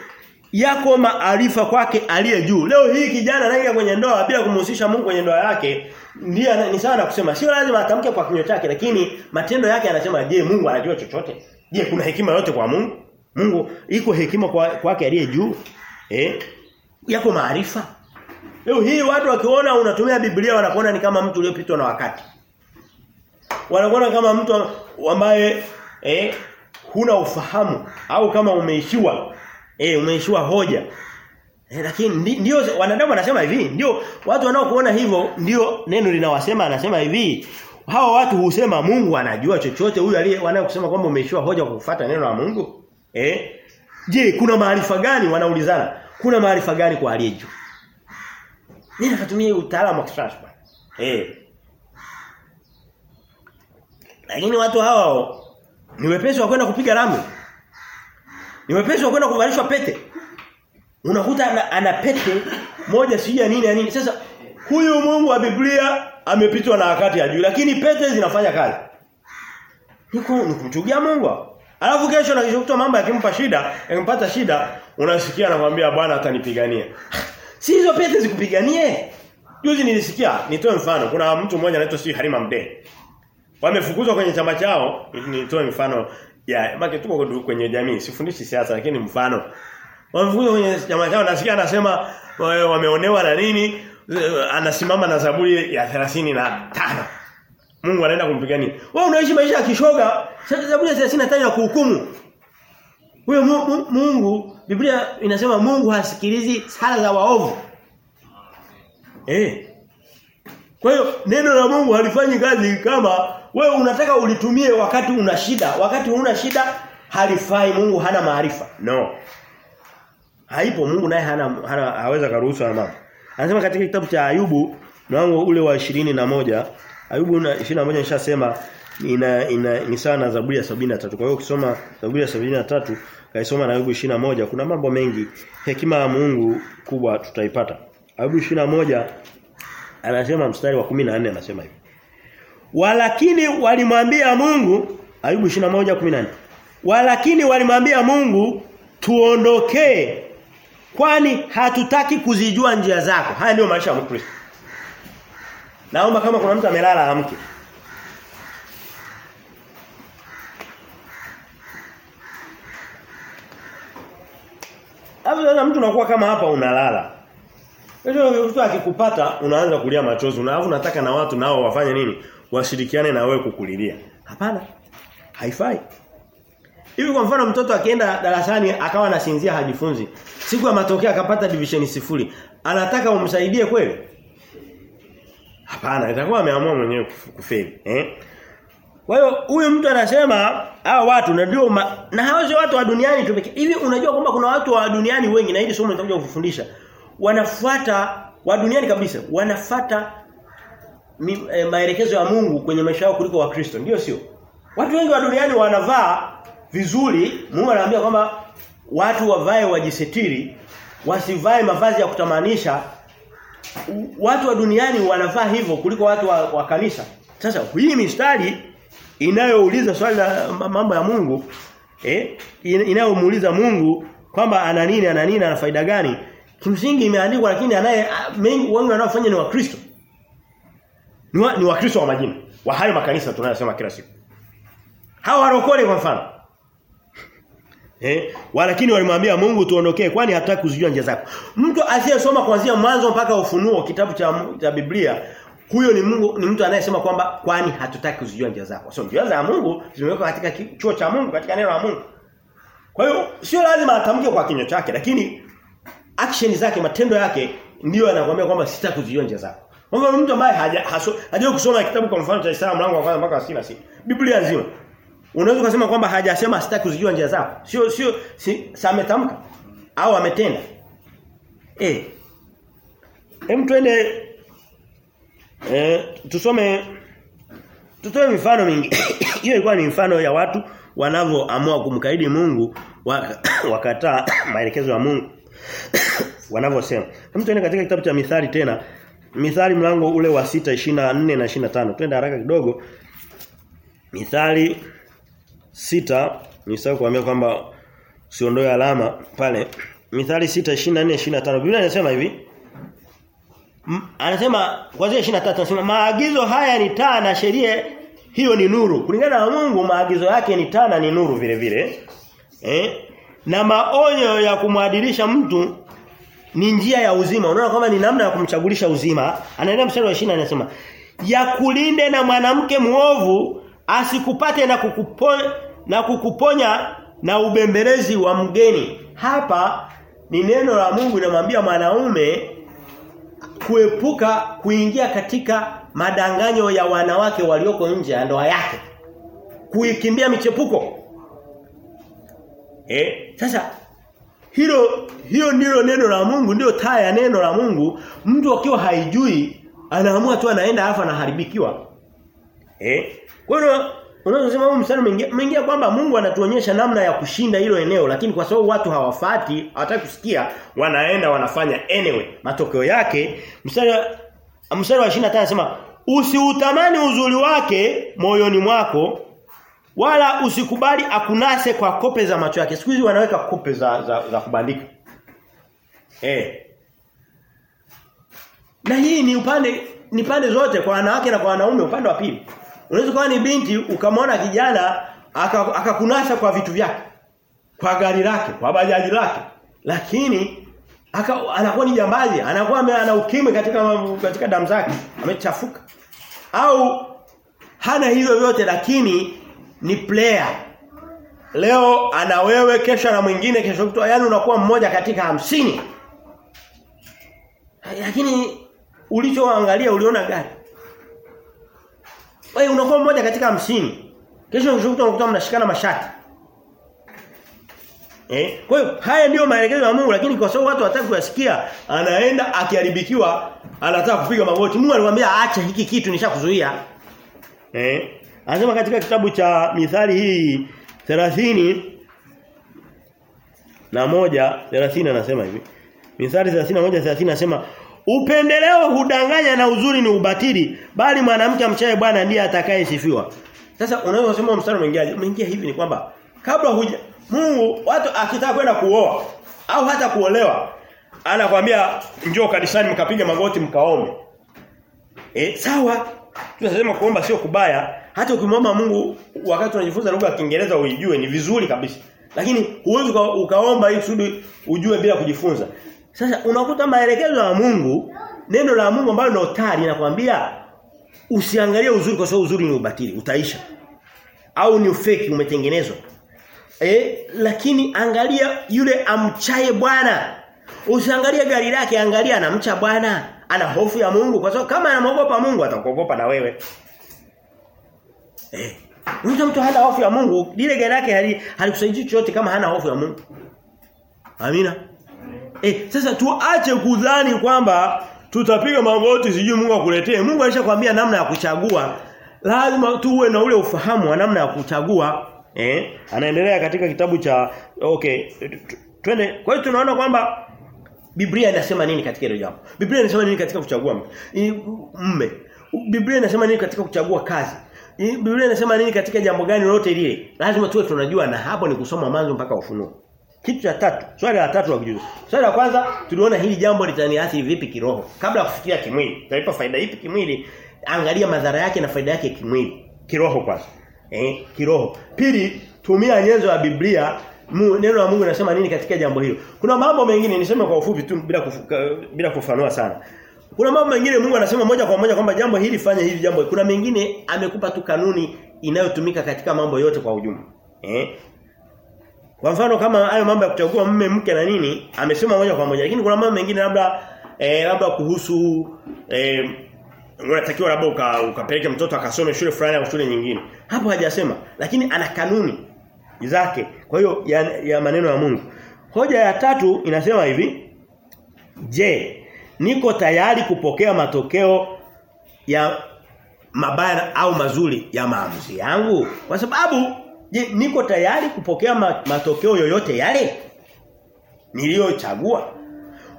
yako maarifa kwake aliye juu. Leo hii kijana anaingia kwenye ndoa bila kumhusisha Mungu kwenye ndoa yake, ndiye ni sawa na kusema sio lazima atamke kwa kinywa chake lakini matendo yake anasema je, Mungu anajua chochote? Je, kuna hekima yote kwa Mungu? Mungu iko hekima kwa kwake aliye juu. Eh? Yako maarifa. Leo hii watu wakiona unatumia Biblia wanakuona ni kama mtu uliyopitwa na wakati. Wanakuona kama mtu ambaye eh huna ufahamu au kama umeishiwa Eh umeishiwa hoja. Eh, lakini ndio wanadamu wanasema hivi, ndio watu wanaokuona hivyo ndio neno linawasema anasema hivi. Hawa watu husema Mungu anajua chochote huyu aliye wanayokusema kwamba umeishiwa hoja kwa kufuata neno la Mungu? Eh? Je, kuna maarifa gani wanaulizana? Kuna maarifa gani kwa aliye juu? Nini nakatumia utaalamu wa kisasa? Eh. Lakini watu hao ni wepesi wa kwenda kupiga ramli. Ni mwepesi wa kwenda kuvalishwa pete. Unakuta ana, ana pete moja sijui ya nini ya nini. Sasa huyu Mungu wa Biblia amepitwa na wakati ajui lakini pete zinafanya kazi. Niko nikumchukia Mungu. Alafu kesho na kesho mambo yakimpa shida, yakimpata shida, unasikia anakuambia Bwana atanipigania. si hizo pete zikupiganie. Juzi nilisikia, nitoe mfano, kuna mtu mmoja anaitwa si Halima Mdee. wamefukuzwa kwenye chama chao nitoe mfano ya maki tuko kwenye jamii sifundishi siasa lakini mfano. Wanafunzi kwenye chama chao nasikia anasema wameonewa na nini? Anasimama na Zaburi ya 35 Mungu anaenda kumpigania wewe unaishi maisha ya kishoga? Zaburi ya 35 ya kuhukumu huyo Mungu Biblia inasema Mungu hasikilizi sala za waovu. Eh. Kwa hiyo neno la Mungu halifanyi kazi kama wewe unataka ulitumie wakati una shida, wakati huna shida halifai Mungu hana maarifa. No. Haipo Mungu naye hana, hana haweza karuhusu mambo. Anasema katika kitabu cha Ayubu mlango ule wa ishirini na moja Ayubu na 21 nishasema ina, ina ni sawa na Zaburi ya 73. Kwa hiyo ukisoma Zaburi ya 73 kaisoma na Ayubu 21 kuna mambo mengi hekima ya Mungu kubwa tutaipata. Ayubu 21 anasema mstari wa 14 anasema hivi. Walakini walimwambia Mungu Ayubu 21:14. Walakini walimwambia Mungu tuondokee kwani hatutaki kuzijua njia zako. Haya ndio maisha ya Mkristo. Naomba kama kuna mtu amelala amke. Hapo mtu unakuwa kama hapa unalala. Kesho mtu akikupata unaanza kulia machozi. Unaafu unataka na watu nao wafanye nini? Washirikiane na wewe kukulilia. Hapana. Haifai. Hivi kwa mfano mtoto akienda darasani akawa anasinzia hajifunzi. Siku ya matokeo akapata division sifuri. Anataka umsaidie kweli? Hapana, itakuwa ameamua mwenyewe kufeli, eh? Kwa hiyo huyu mtu anasema hao watu na ndio na hao watu wa duniani tu pekee. Hivi unajua kwamba kuna watu wa duniani wengi na hili somo nitakuja kufundisha. Wanafuata wa duniani kabisa, wanafuata e, maelekezo ya Mungu kwenye maisha yao kuliko Wakristo, Ndio sio? Watu wengi wa duniani wanavaa vizuri. Mungu anawaambia kwamba watu wavae wajisetiri, wasivae mavazi ya kutamanisha. Watu wa duniani wanavaa hivyo kuliko watu wa, wa kanisa. Sasa hii mistari inayouliza swali la mambo ya Mungu eh inayomuuliza Mungu kwamba ana nini ana nini ana faida gani kimsingi imeandikwa lakini anaye wengi wanaofanya ni wakristo ni wa, ni wakristo wa majina wa hayo makanisa tunayosema kila siku hawa warokole kwa mfano Eh, walakini walimwambia Mungu tuondokee kwani hataki kuzijua njia zako. Mtu asiyesoma kuanzia mwanzo mpaka ufunuo kitabu cha, cha Biblia huyo ni Mungu ni mtu anayesema kwamba kwani hatutaki kuzijua njia zako. So njia za Mungu zimewekwa katika chuo cha Mungu, katika neno la Mungu. Kwa hiyo sio lazima atamke kwa kinywa chake lakini action zake, matendo yake ndiyo anakuambia kwamba sitaki kuzijua njia zako. Kwa mtu ambaye haja haja kusoma kitabu kwa mfano cha Isaya mlango wa kwanza mpaka 66. Biblia nzima. Unaweza kusema kwamba hajasema sitaki kuzijua njia zao. Sio sio si, ametamka au ametenda. Eh. Hem twende eh tusome tutoe mifano mingi. Hiyo ilikuwa ni mfano ya watu wanavyoamua kumkaidi Mungu wakataa maelekezo ya Mungu wanavyosema. Hem twende katika kitabu cha Mithali tena. Mithali mlango ule wa 6 24 na 25. Twende haraka kidogo. Mithali sita nisahau kuambia kwamba usiondoe alama pale. Mithali 6:24 25 Biblia inasema hivi. Anasema kuanzia 23 anasema maagizo haya ni taa na sheria hiyo ni nuru. Kulingana na Mungu maagizo yake ni taa na ni nuru vile vile. Eh? Na maonyo ya kumwadilisha mtu ni njia ya uzima unaona kwamba ni namna ya kumchagulisha uzima Anaenda mstari wa 20 anasema ya kulinde na mwanamke muovu asikupate na kukuponya na kukuponya na ubembelezi wa mgeni. Hapa ni neno la Mungu linamwambia mwanaume kuepuka kuingia katika madanganyo ya wanawake walioko nje ya ndoa yake. Kuikimbia michepuko. Eh, sasa hilo hiyo ndilo neno la Mungu, ndio taa ya neno la Mungu. Mtu akiwa haijui anaamua tu anaenda afa anaharibikiwa. Eh? Kwa hiyo unaweza kusema huu mstari umeingia kwamba Mungu anatuonyesha namna ya kushinda hilo eneo lakini kwa sababu watu hawafati, hawataki kusikia, wanaenda wanafanya anyway. Matokeo yake mstari mstari wa 25 anasema usiutamani uzuri wake moyoni mwako wala usikubali akunase kwa kope za macho yake. Siku hizi wanaweka kope za, za, za kubandika. Eh. Na hii ni upande ni pande zote kwa wanawake na kwa wanaume upande wa pili. Unaweza kuwa ni binti ukamwona kijana akakunasa aka kwa vitu vyake. Kwa gari lake, kwa bajaji lake. Lakini aka, anakuwa ni jambazi, anakuwa ana ukimwi katika katika damu zake, amechafuka. Au hana hivyo vyote lakini ni player. Leo ana wewe, kesho na mwingine, kesho mtu yani unakuwa mmoja katika hamsini Lakini ulichoangalia uliona gari. Wewe unakuwa mmoja katika hamsini Kesho mtu unakuta mnashikana mashati. Eh? Kwa hiyo haya ndio maelekezo ya Mungu lakini kwa sababu watu hawataka kuyasikia anaenda akiharibikiwa anataka kupiga magoti. Mungu alimwambia acha hiki kitu nishakuzuia. Eh? Anasema katika kitabu cha Mithali hii 30 na moja 30 anasema hivi. Mithali 31 30 anasema upendeleo hudanganya na uzuri ni ubatili bali mwanamke amchaye Bwana ndiye atakayesifiwa. Sasa unaweza kusema mstari mwingine umeingia hivi ni kwamba kabla huja Mungu watu akitaka kwenda kuoa au hata kuolewa anakuambia njoo kanisani mkapiga magoti mkaombe. Eh sawa. Tunasema kuomba sio kubaya. Hata ukimwomba Mungu wakati unajifunza lugha ya Kiingereza uijue ni vizuri kabisa. Lakini huwezi ukaomba hii kusudi ujue bila kujifunza. Sasa unakuta maelekezo ya Mungu, neno la Mungu ambalo ndio tari linakwambia usiangalie uzuri kwa sababu uzuri ni ubatili, utaisha. Au ni ufeki umetengenezwa. Eh, lakini angalia yule amchaye Bwana. Usiangalie gari lake, angalia anamcha Bwana. Ana hofu ya Mungu kwa sababu kama anamuogopa Mungu atakuogopa na wewe. Eh. Mtu mtu hana hofu ya Mungu, lile gari lake halikusaidii chochote kama hana hofu ya Mungu. Amina. Eh, sasa tuache kudhani kwamba tutapiga magoti sijui Mungu akuletee. Mungu alishakwambia namna ya kuchagua. Lazima tuwe na ule ufahamu wa namna ya kuchagua. Eh? Anaendelea katika kitabu cha okay, twende. Kwa hiyo tunaona kwamba Biblia inasema nini katika hilo jambo? Biblia inasema nini katika kuchagua mme? Biblia inasema nini katika kuchagua kazi? Biblia inasema nini katika jambo gani lolote lile? Lazima tuwe tunajua na hapo ni kusoma mwanzo mpaka ufunuo. Kitu cha tatu, swali la tatu la kujiuliza. Swali la kwanza tuliona hili jambo litaniathiri vipi kiroho? Kabla ya kufikia kimwili, Tutaipa faida ipi kimwili? Angalia madhara yake na faida yake kimwili. Kiroho kwanza. Eh, kiroho. Pili, tumia nyenzo ya Biblia neno la Mungu linasema nini katika jambo hilo. Kuna mambo mengine niseme kwa ufupi tu bila kufuka, bila kufanua sana. Kuna mambo mengine Mungu anasema moja kwa moja kwamba jambo hili fanya hivi jambo. Kuna mengine amekupa tu kanuni inayotumika katika mambo yote kwa ujumla. Eh? Kwa mfano kama hayo mambo ya kuchagua mume mke na nini amesema moja kwa moja lakini kuna mambo mengine labda eh, labda kuhusu eh, unatakiwa labda uka, ukapeleke mtoto akasome shule fulani au shule nyingine. Hapo hajasema lakini ana kanuni zake. Kwa hiyo ya, ya maneno ya Mungu. Hoja ya tatu inasema hivi. Je, niko tayari kupokea matokeo ya mabaya au mazuri ya maamuzi yangu? Kwa sababu je, niko tayari kupokea matokeo yoyote yale niliyochagua?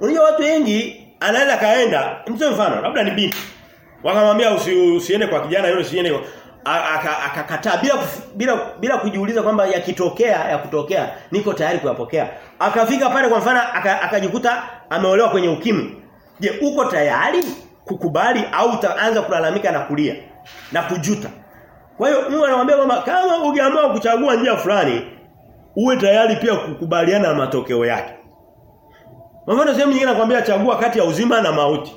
Unajua watu wengi anaweza kaenda, mtoe mfano, labda ni binti. Wakamwambia usi, usiende kwa kijana yule usiende akakataa bila bila bila kujiuliza kwamba yakitokea ya kutokea niko tayari kuyapokea. Akafika pale kwa mfano akajikuta ameolewa kwenye ukimwi. Je, uko tayari kukubali au utaanza kulalamika na kulia na kujuta? Kwa hiyo Mungu anamwambia kwamba kama ungeamua kuchagua njia fulani uwe tayari pia kukubaliana na matokeo yake. Mama mfano sehemu nyingine anakuambia chagua kati ya uzima na mauti.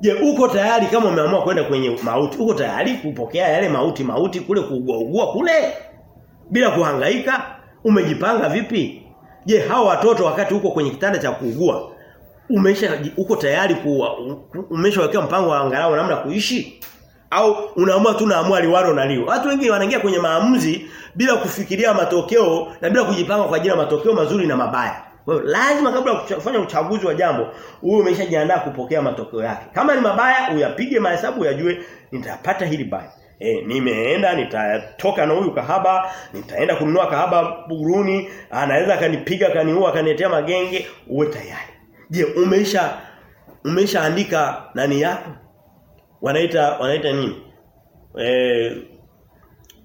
Je, uko tayari kama umeamua kwenda kwenye mauti? Uko tayari kupokea yale mauti mauti kule kuugua kule bila kuhangaika? Umejipanga vipi? Je, hao watoto wakati uko kwenye kitanda cha kuugua umesha uko tayari kuwa umeshawekea mpango wa angalau namna kuishi? Au unaamua tu naamua liwalo na lio. Watu wengi wanaingia kwenye maamuzi bila kufikiria matokeo na bila kujipanga kwa ajili ya matokeo mazuri na mabaya. Hiyo lazima kabla ya kufanya uchaguzi wa jambo uwe umeshajiandaa kupokea matokeo yake. Kama ni mabaya uyapige mahesabu uyajue nitapata hili baya. E, nimeenda nitatoka na huyu kahaba, nitaenda kununua kahaba Buruni, anaweza akanipiga kaniua akaniletea magenge, uwe tayari. Je, umesha umeshaandika nani yako? Wanaita wanaita nini? Eh,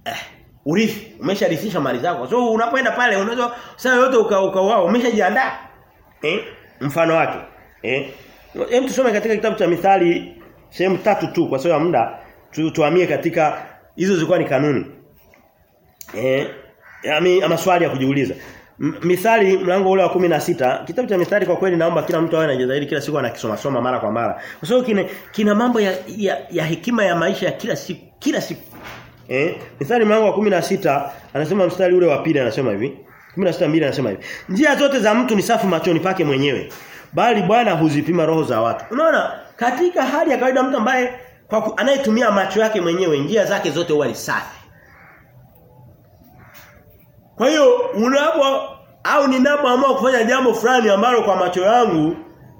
eh urithi umesharithisha mali zako so unapoenda pale unaweza saa yote ukauao umeshajiandaa eh mfano wake eh hem tusome katika kitabu cha mithali sehemu tatu tu kwa sababu ya muda tu, tuhamie katika Hizo zilikuwa ni kanuni. Eh, Yaani maswali ya kujiuliza. Mithali mlango ule wa 16, kitabu cha Mithali kwa kweli naomba kila mtu awe anajitahidi kila siku anakisoma soma mara kwa mara. Kwa sababu kina, kina mambo ya, ya, ya hekima ya maisha ya kila siku, kila siku. Eh, Mithali mlango wa 16 anasema mstari ule wa pili anasema hivi. 16:2 anasema hivi. Njia zote za mtu ni safi machoni pake mwenyewe, bali Bwana huzipima roho za watu. Unaona, katika hali ya kawaida mtu ambaye kwa anayetumia macho yake mwenyewe njia zake zote huwa ni safi. Kwa hiyo unapo au ninapoamua kufanya jambo fulani ambalo kwa macho yangu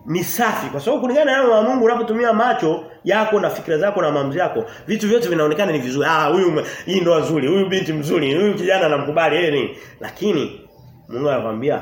ni safi. Kwa sababu kulingana na wa Mungu unapotumia macho yako na fikra zako na maamuzi yako vitu vyote vinaonekana ni vizuri. Ah huyu hii ndo nzuri huyu binti mzuri huyu kijana anamkubali yeye nini. Lakini Mungu anakuambia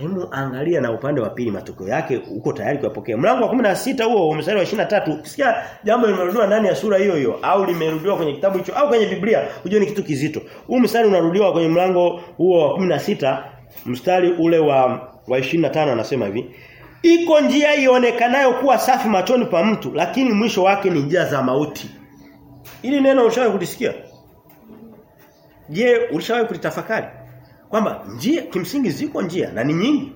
Hebu angalia na upande wa pili matokeo yake uko tayari kuyapokea. Mlango wa 16 huo mstari wa 23 ukisikia jambo limerudiwa ndani ya sura hiyo hiyo au limerudiwa kwenye kitabu hicho au kwenye Biblia hujua ni kitu kizito. Huu mstari unarudiwa kwenye mlango huo wa 16 mstari ule wa wa 25 anasema hivi Iko njia ionekanayo kuwa safi machoni pa mtu lakini mwisho wake ni njia za mauti. Ili neno ushawahi kulisikia? Je, ulishawahi kulitafakari? Kwamba njia kimsingi ziko njia na ni nyingi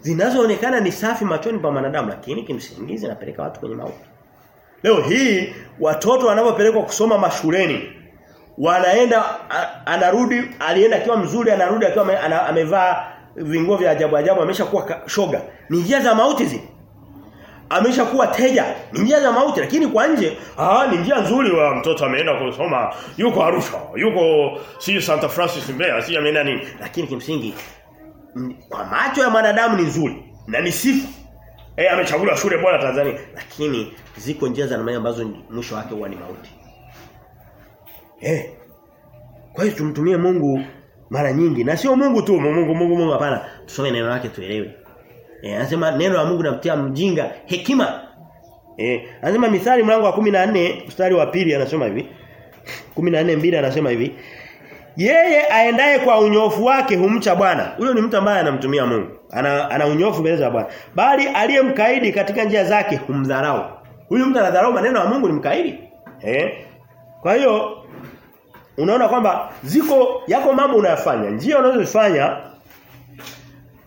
zinazoonekana ni safi machoni pa wanadamu lakini kimsingi zinapeleka watu kwenye mauti. Leo hii watoto wanapopelekwa kusoma mashuleni wanaenda anarudi alienda akiwa mzuri anarudi akiwa amevaa vinguo vya ajabu ajabu ameshakuwa shoga. Ni njia za mauti zile. Ameshakuwa teja. Ni njia za mauti lakini kwa nje ah ni njia nzuri wa mtoto ameenda kusoma yuko Arusha, yuko si Santa Francis Mbeya, si ameenda nini. Lakini kimsingi kwa macho ya mwanadamu ni nzuri na ni sifa. Eh amechagua shule bora Tanzania lakini ziko njia za namna ambazo mwisho wake huwa ni mauti. Eh. Kwa hiyo tumtumie Mungu mara nyingi na sio Mungu tu Mungu Mungu Mungu hapana tusome neno lake tuelewe eh anasema neno la Mungu namtia mjinga hekima. Eh anasema mithali mlango wa 14 mstari wa pili anasema hivi. 14 mbili anasema hivi. Yeye aendaye kwa unyofu wake humcha Bwana. Huyo ni mtu ambaye anamtumia Mungu. Ana, ana unyofu mbele za Bwana. Bali aliyemkaidi katika njia zake humdharau. Huyu mtu anadharau maneno ya Mungu ni mkaidi. Eh kwa hiyo unaona kwamba ziko yako mambo unayofanya njia unazofanya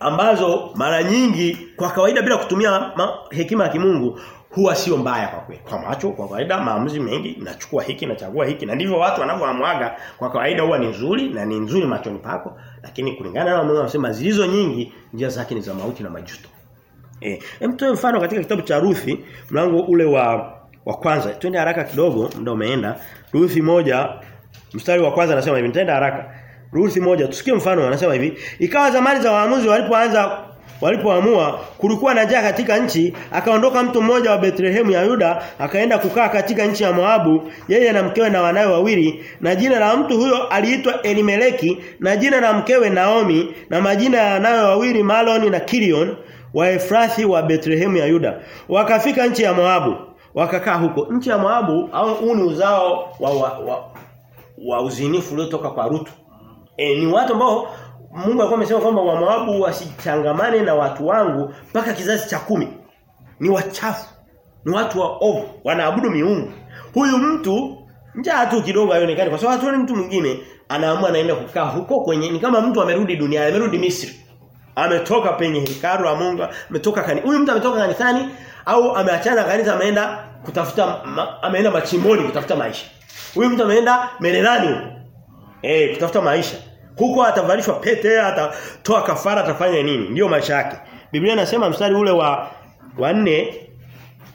ambazo mara nyingi kwa kawaida bila kutumia ma, hekima ya kimungu huwa sio mbaya kwa kweli. Kwa macho kwa kawaida maamuzi mengi nachukua hiki nachagua hiki na ndivyo watu wanavyoamwaga. Kwa kawaida huwa ni nzuri na ni nzuri machoni pako lakini kulingana na Mungu anasema zilizo nyingi njia zake ni za mauti na majuto. Eh hem mfano katika kitabu cha Ruthi mlango ule wa wa kwanza. Twende haraka kidogo muda umeenda. Ruthi moja Mstari wa kwanza anasema hivi nitaenda haraka. Ruthi moja. Tusikie mfano anasema hivi ikawa zamani za waamuzi walipoanza walipoamua kulikuwa na njaa katika nchi akaondoka mtu mmoja wa betlehemu ya Yuda akaenda kukaa katika nchi ya Moabu yeye na mkewe na wanawe wawili na jina la mtu huyo aliitwa Elimeleki na jina la mkewe Naomi na majina ya wanawe wawili Maloni na Kilion wa Efrathi wa betlehemu ya Yuda. Wakafika nchi ya Moabu wakakaa huko. Nchi ya Moabu au huu ni uzao wa, wa, wa wa uzinifu uliotoka kwa Rutu. E, ni watu ambao Mungu alikuwa amesema kwamba wa Moabu wasichangamane na watu wangu mpaka kizazi cha kumi. Ni wachafu. Ni watu wa ovu, wanaabudu miungu. Huyu mtu njaa tu kidogo haionekani kwa sababu hatuoni mtu mwingine anaamua anaenda kukaa huko kwenye ni kama mtu amerudi duniani, amerudi Misri. Ametoka penye hekalu la Mungu, ametoka kanisa. Huyu mtu ametoka kanisani au ameachana kanisa ameenda kutafuta ma, ameenda machimboni kutafuta maisha. Huyu mtu ameenda merelani. Eh, kutafuta maisha. Huko atavalishwa pete, atatoa kafara, atafanya nini? Ndiyo maisha yake. Biblia inasema mstari ule wa wa 4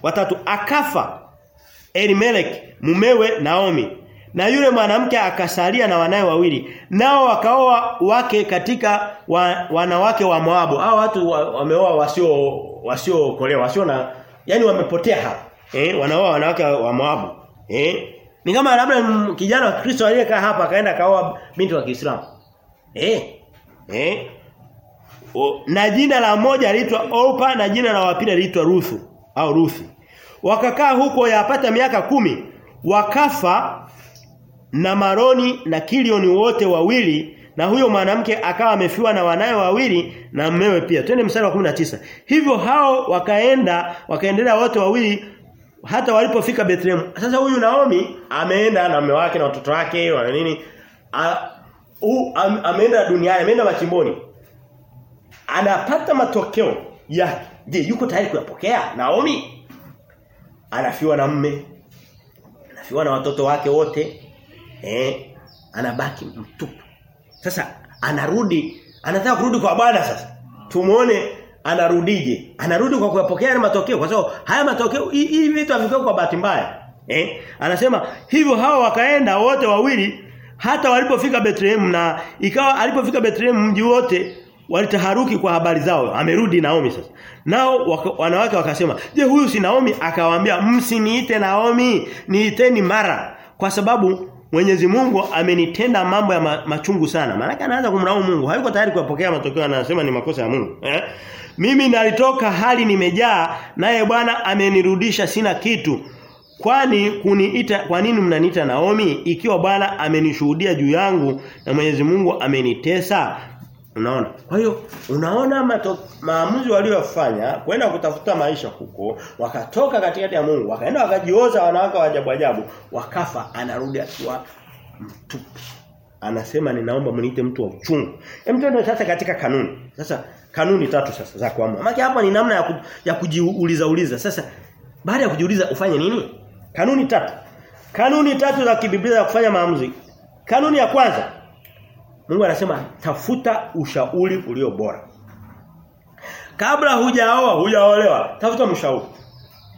watatu akafa Elimelek mumewe Naomi. Na yule mwanamke akasalia na wanawe wawili. Nao wakaoa wake katika wa, wanawake wa Moabu. Hao watu wameoa wa wasio wasio kolewa wasio na yani wamepotea hapa. Eh wanaoa wanawake wa Moabu. Eh ni kama labda kijana wa Kristo aliyekaa hapa akaenda kaoa binti wa Kiislamu eh eh o, na jina la moja aliitwa Opa na jina la wapili aliitwa Ruthu au Ruthi wakakaa huko yapata miaka kumi wakafa na Maroni na Kilioni wote wawili na huyo mwanamke akawa amefiwa na wanawe wawili na mmewe pia. Twende mstari wa 19. Hivyo hao wakaenda wakaendelea wote wawili hata walipofika Bethlehem. Sasa huyu Naomi ameenda na mume wake na watoto wake na nini? U, am, ameenda duniani, ameenda machimboni. Anapata matokeo yake. Je, yuko tayari kuyapokea Naomi? Anafiwa na mme. Anafiwa na watoto wake wote. Eh, anabaki mtupu. Sasa anarudi, anataka kurudi kwa Bwana sasa. Tumuone anarudije? Anarudi kwa kuyapokea yale matokeo kwa sababu haya matokeo hivi vitu havikuwa kwa bahati mbaya. Eh? Anasema hivyo hao wakaenda wote wawili hata walipofika Bethlehem na ikawa alipofika Bethlehem mji wote walitaharuki kwa habari zao. Amerudi Naomi sasa. Nao waka, wanawake wakasema, "Je, huyu si Naomi?" Akawaambia, "Msiniite Naomi, niiteni Mara, kwa sababu Mwenyezi Mungu amenitenda mambo ya machungu sana." Maana anaanza kumlaumu Mungu. Hayuko tayari kuyapokea matokeo anasema ni makosa ya Mungu. Eh? Mimi nalitoka hali nimejaa naye Bwana amenirudisha sina kitu. Kwani kuniita kwa nini mnaniita Naomi ikiwa Bwana amenishuhudia juu yangu na Mwenyezi Mungu amenitesa? Unaona? Kwa hiyo unaona mato, maamuzi waliyofanya kwenda kutafuta maisha huko, wakatoka katikati ya Mungu, wakaenda wakajioza wanawake wa ajabu ajabu, wakafa anarudi akiwa mtupu. Anasema ninaomba mniite mtu wa uchungu. Hem tuende sasa katika kanuni. Sasa kanuni tatu sasa za kuamua. Maana hapa ni namna ya, ku, ya kujiuliza uliza. Sasa baada ya kujiuliza ufanye nini? Kanuni tatu. Kanuni tatu za kibiblia za kufanya maamuzi. Kanuni ya kwanza Mungu anasema tafuta ushauri ulio bora. Kabla hujaoa, hujaolewa, tafuta mshauri.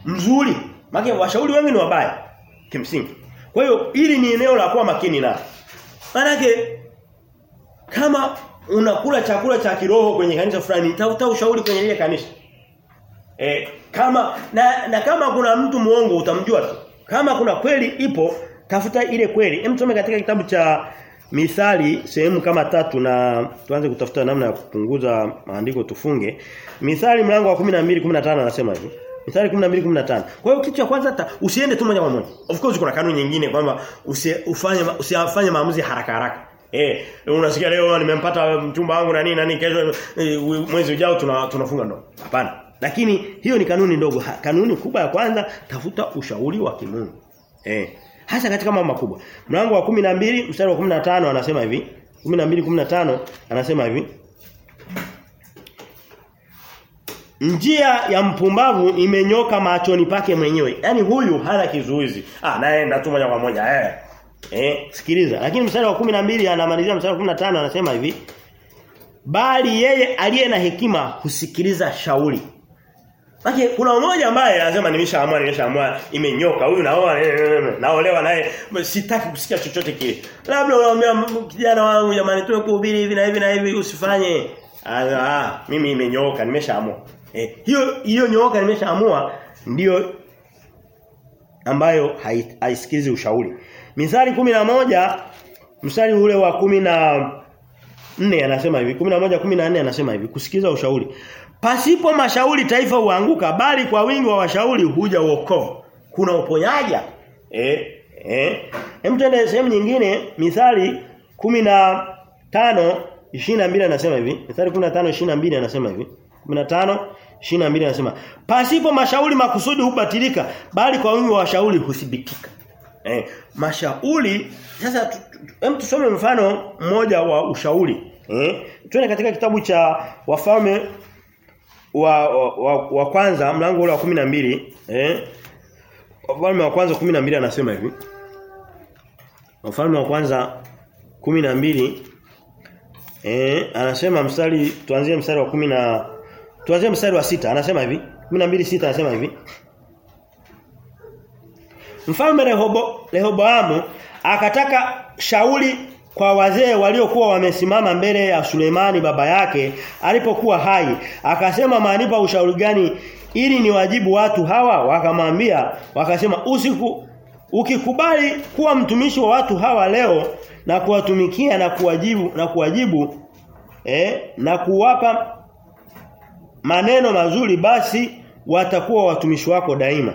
Mzuri. Maana washauri wengi ni wabaya kimsingi. Kwa hiyo hili ni eneo la kuwa makini na. Maana kama unakula chakula cha kiroho kwenye kanisa fulani, tafuta ushauri kwenye ile kanisa. E, kama na, na kama kuna mtu muongo utamjua tu. Kama kuna kweli ipo, tafuta ile kweli. Hem tusome katika kitabu cha Mithali sehemu kama tatu na tuanze kutafuta namna ya kupunguza maandiko tufunge. Mithali mlango wa 12 15 anasema hivi. Mithali 12 15. Kwa hiyo kitu cha kwanza ta, usiende tu moja kwa moja. Of course kuna kanuni nyingine kwamba usifanye usifanye maamuzi haraka haraka. Eh, unasikia leo nimempata mchumba wangu na nini na nini kesho e, mwezi ujao tuna, tunafunga ndoa. Hapana. Lakini hiyo ni kanuni ndogo. Ha, kanuni kubwa ya kwanza tafuta ushauri wa kimungu. Eh. Hasa katika mambo makubwa. Mlango wa 12 mstari wa 15 anasema hivi. 12 15 anasema hivi. Njia ya mpumbavu imenyoka machoni pake mwenyewe. Yaani huyu hana kizuizi. Ah naenda tu moja kwa moja. Eh. Eh, sikiliza. Lakini mstari wa 12 anamalizia mstari wa 15 anasema hivi. Bali yeye aliye na hekima husikiliza shauri. Lakini kuna mmoja ambaye anasema nimeshaamua nimeshaamua imenyoka huyu naoa naolewa naye sitaki kusikia chochote kile. Labda unaomba kijana wangu jamani tuwe kuhubiri hivi na hivi na hivi usifanye. Ah, mimi imenyoka nimeshaamua. Eh, hiyo hiyo nyoka nimeshaamua ndio ambayo haisikizi ushauri. Mithali moja mstari ule wa kumi na nne anasema hivi 11 14 anasema hivi kusikiza ushauri Pasipo mashauri taifa huanguka bali kwa wingi wa washauri huja wokovu. Kuna uponyaji. Eh eh. Hem tuende sehemu nyingine Mithali 15 22 anasema hivi. Mithali 15 22 anasema hivi. 15 22 anasema pasipo mashauri makusudi hubatilika bali kwa wingi wa washauri huthibitika. Eh mashauri sasa hem tusome mfano mmoja wa ushauri. Eh tuende katika kitabu cha wafalme wa, wa, wa, wa kwanza mlango ule wa 12 eh? Wafalme wa kwanza 12 anasema hivi. Wafalme wa kwanza 12 eh anasema mstari tuanzie mstari wa 10 na tuanzie mstari wa sita anasema hivi. 12 sita anasema hivi. Mfalme Rehobo, Rehoboamu akataka shauri kwa wazee waliokuwa wamesimama mbele ya Sulemani baba yake alipokuwa hai akasema maanipa ushauri gani ili ni wajibu watu hawa? Wakamwambia wakasema usiku ukikubali kuwa mtumishi wa watu hawa leo na kuwatumikia na kuwajibu na kuwajibu eh, na kuwapa maneno mazuri basi watakuwa watumishi wako daima.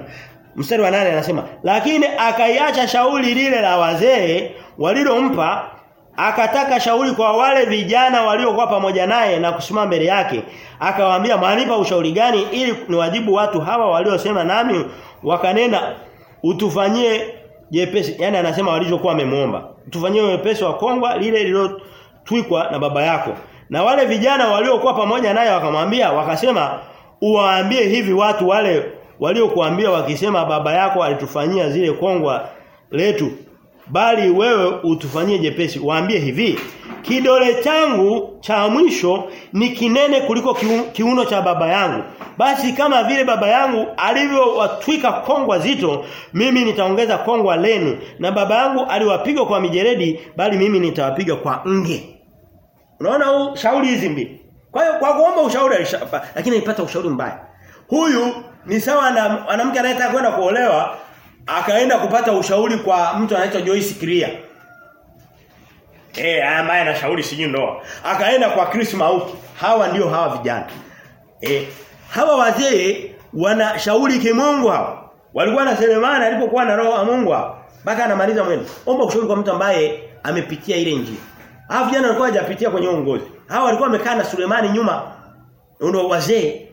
Mstari wa nane anasema lakini akaiacha shauri lile la wazee walilompa akataka shauri kwa wale vijana waliokuwa pamoja naye na kusimama mbele yake. Akawaambia mwanipa ushauri gani ili niwajibu watu hawa waliosema nami? Wakanena utufanyie jepesi. Yani anasema walichokuwa wamemuomba utufanyie wepesi wa kongwa lile lililotwikwa na baba yako. Na wale vijana waliokuwa pamoja naye wakamwambia wakasema uwaambie hivi watu wale waliokuambia wakisema baba yako alitufanyia zile kongwa letu bali wewe utufanyie jepesi. Waambie hivi kidole changu cha mwisho ni kinene kuliko kiuno cha baba yangu. Basi kama vile baba yangu alivyowatwika kongwa zito mimi nitaongeza kongwa lenu. Na baba yangu aliwapiga kwa mijeredi bali mimi nitawapiga kwa nge. Unaona shauri hizi mbili. Kwa hiyo kwa kuomba ushauri alishapa lakini alipata ushauri mbaya. Huyu ni sawa na mwanamke anayetaka kwenda kuolewa akaenda kupata ushauri kwa mtu anaitwa Joyce Kiria. Eh, ambaye anashauri sijui ndoa. Akaenda kwa Chris Mauki. Hawa ndio hawa vijana. Eh, hawa wazee wanashauri kimungu hawa. Walikuwa na Selemani alipokuwa na roho ya Mungu hawa. Mpaka anamaliza mwendo. Omba ushauri kwa mtu ambaye amepitia ile njia. Hawa vijana walikuwa hajapitia kwenye uongozi. Hawa walikuwa wamekaa na Sulemani nyuma. Ndio wazee.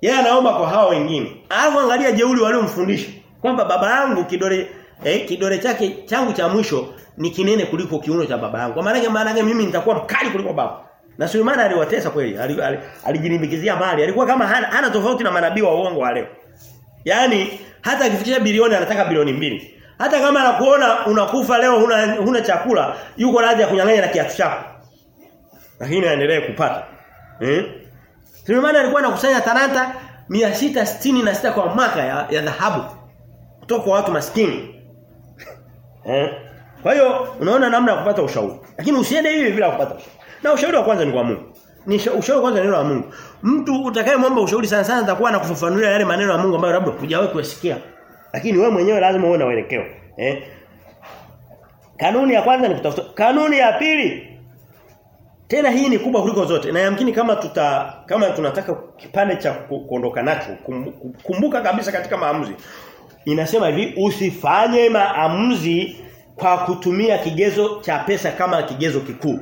Yeye anaomba kwa hawa wengine. Alafu angalia jeuri waliomfundisha kwamba baba yangu kidole eh, kidole chake changu cha mwisho ni kinene kuliko kiuno cha baba yangu. Kwa maana maana mimi nitakuwa mkali kuliko baba. Na Sulemani aliwatesa kweli. Alijilimbikizia mali. Alikuwa kama hana, hana tofauti na manabii wa uongo wale. Yaani hata akifikisha bilioni anataka bilioni mbili. Hata kama anakuona unakufa leo huna, huna chakula, yuko radhi ya kunyang'anya na kiatu chako. Lakini aendelee kupata. Eh? Sulemani alikuwa anakusanya talanta 666 kwa mwaka ya, ya dhahabu kutoka kwa watu maskini. Eh? Kwa hiyo unaona namna ya kupata ushauri. Lakini usiende hivi bila kupata ushauri. Na ushauri wa kwanza ni kwa Mungu. Ni ushauri kwanza ni neno la Mungu. Mtu utakayemwomba ushauri sana sana atakuwa anakufafanulia yale maneno ya Mungu ambayo labda hujawahi kuyasikia. Lakini wewe mwenyewe lazima uone uelekeo. Eh? Kanuni ya kwanza ni kutafuta. Kanuni ya pili tena hii ni kubwa kuliko zote. Na yamkini kama tuta kama tunataka kipande cha kuondoka nacho kumbuka kabisa katika maamuzi. Inasema hivi usifanye maamuzi kwa kutumia kigezo cha pesa kama kigezo kikuu.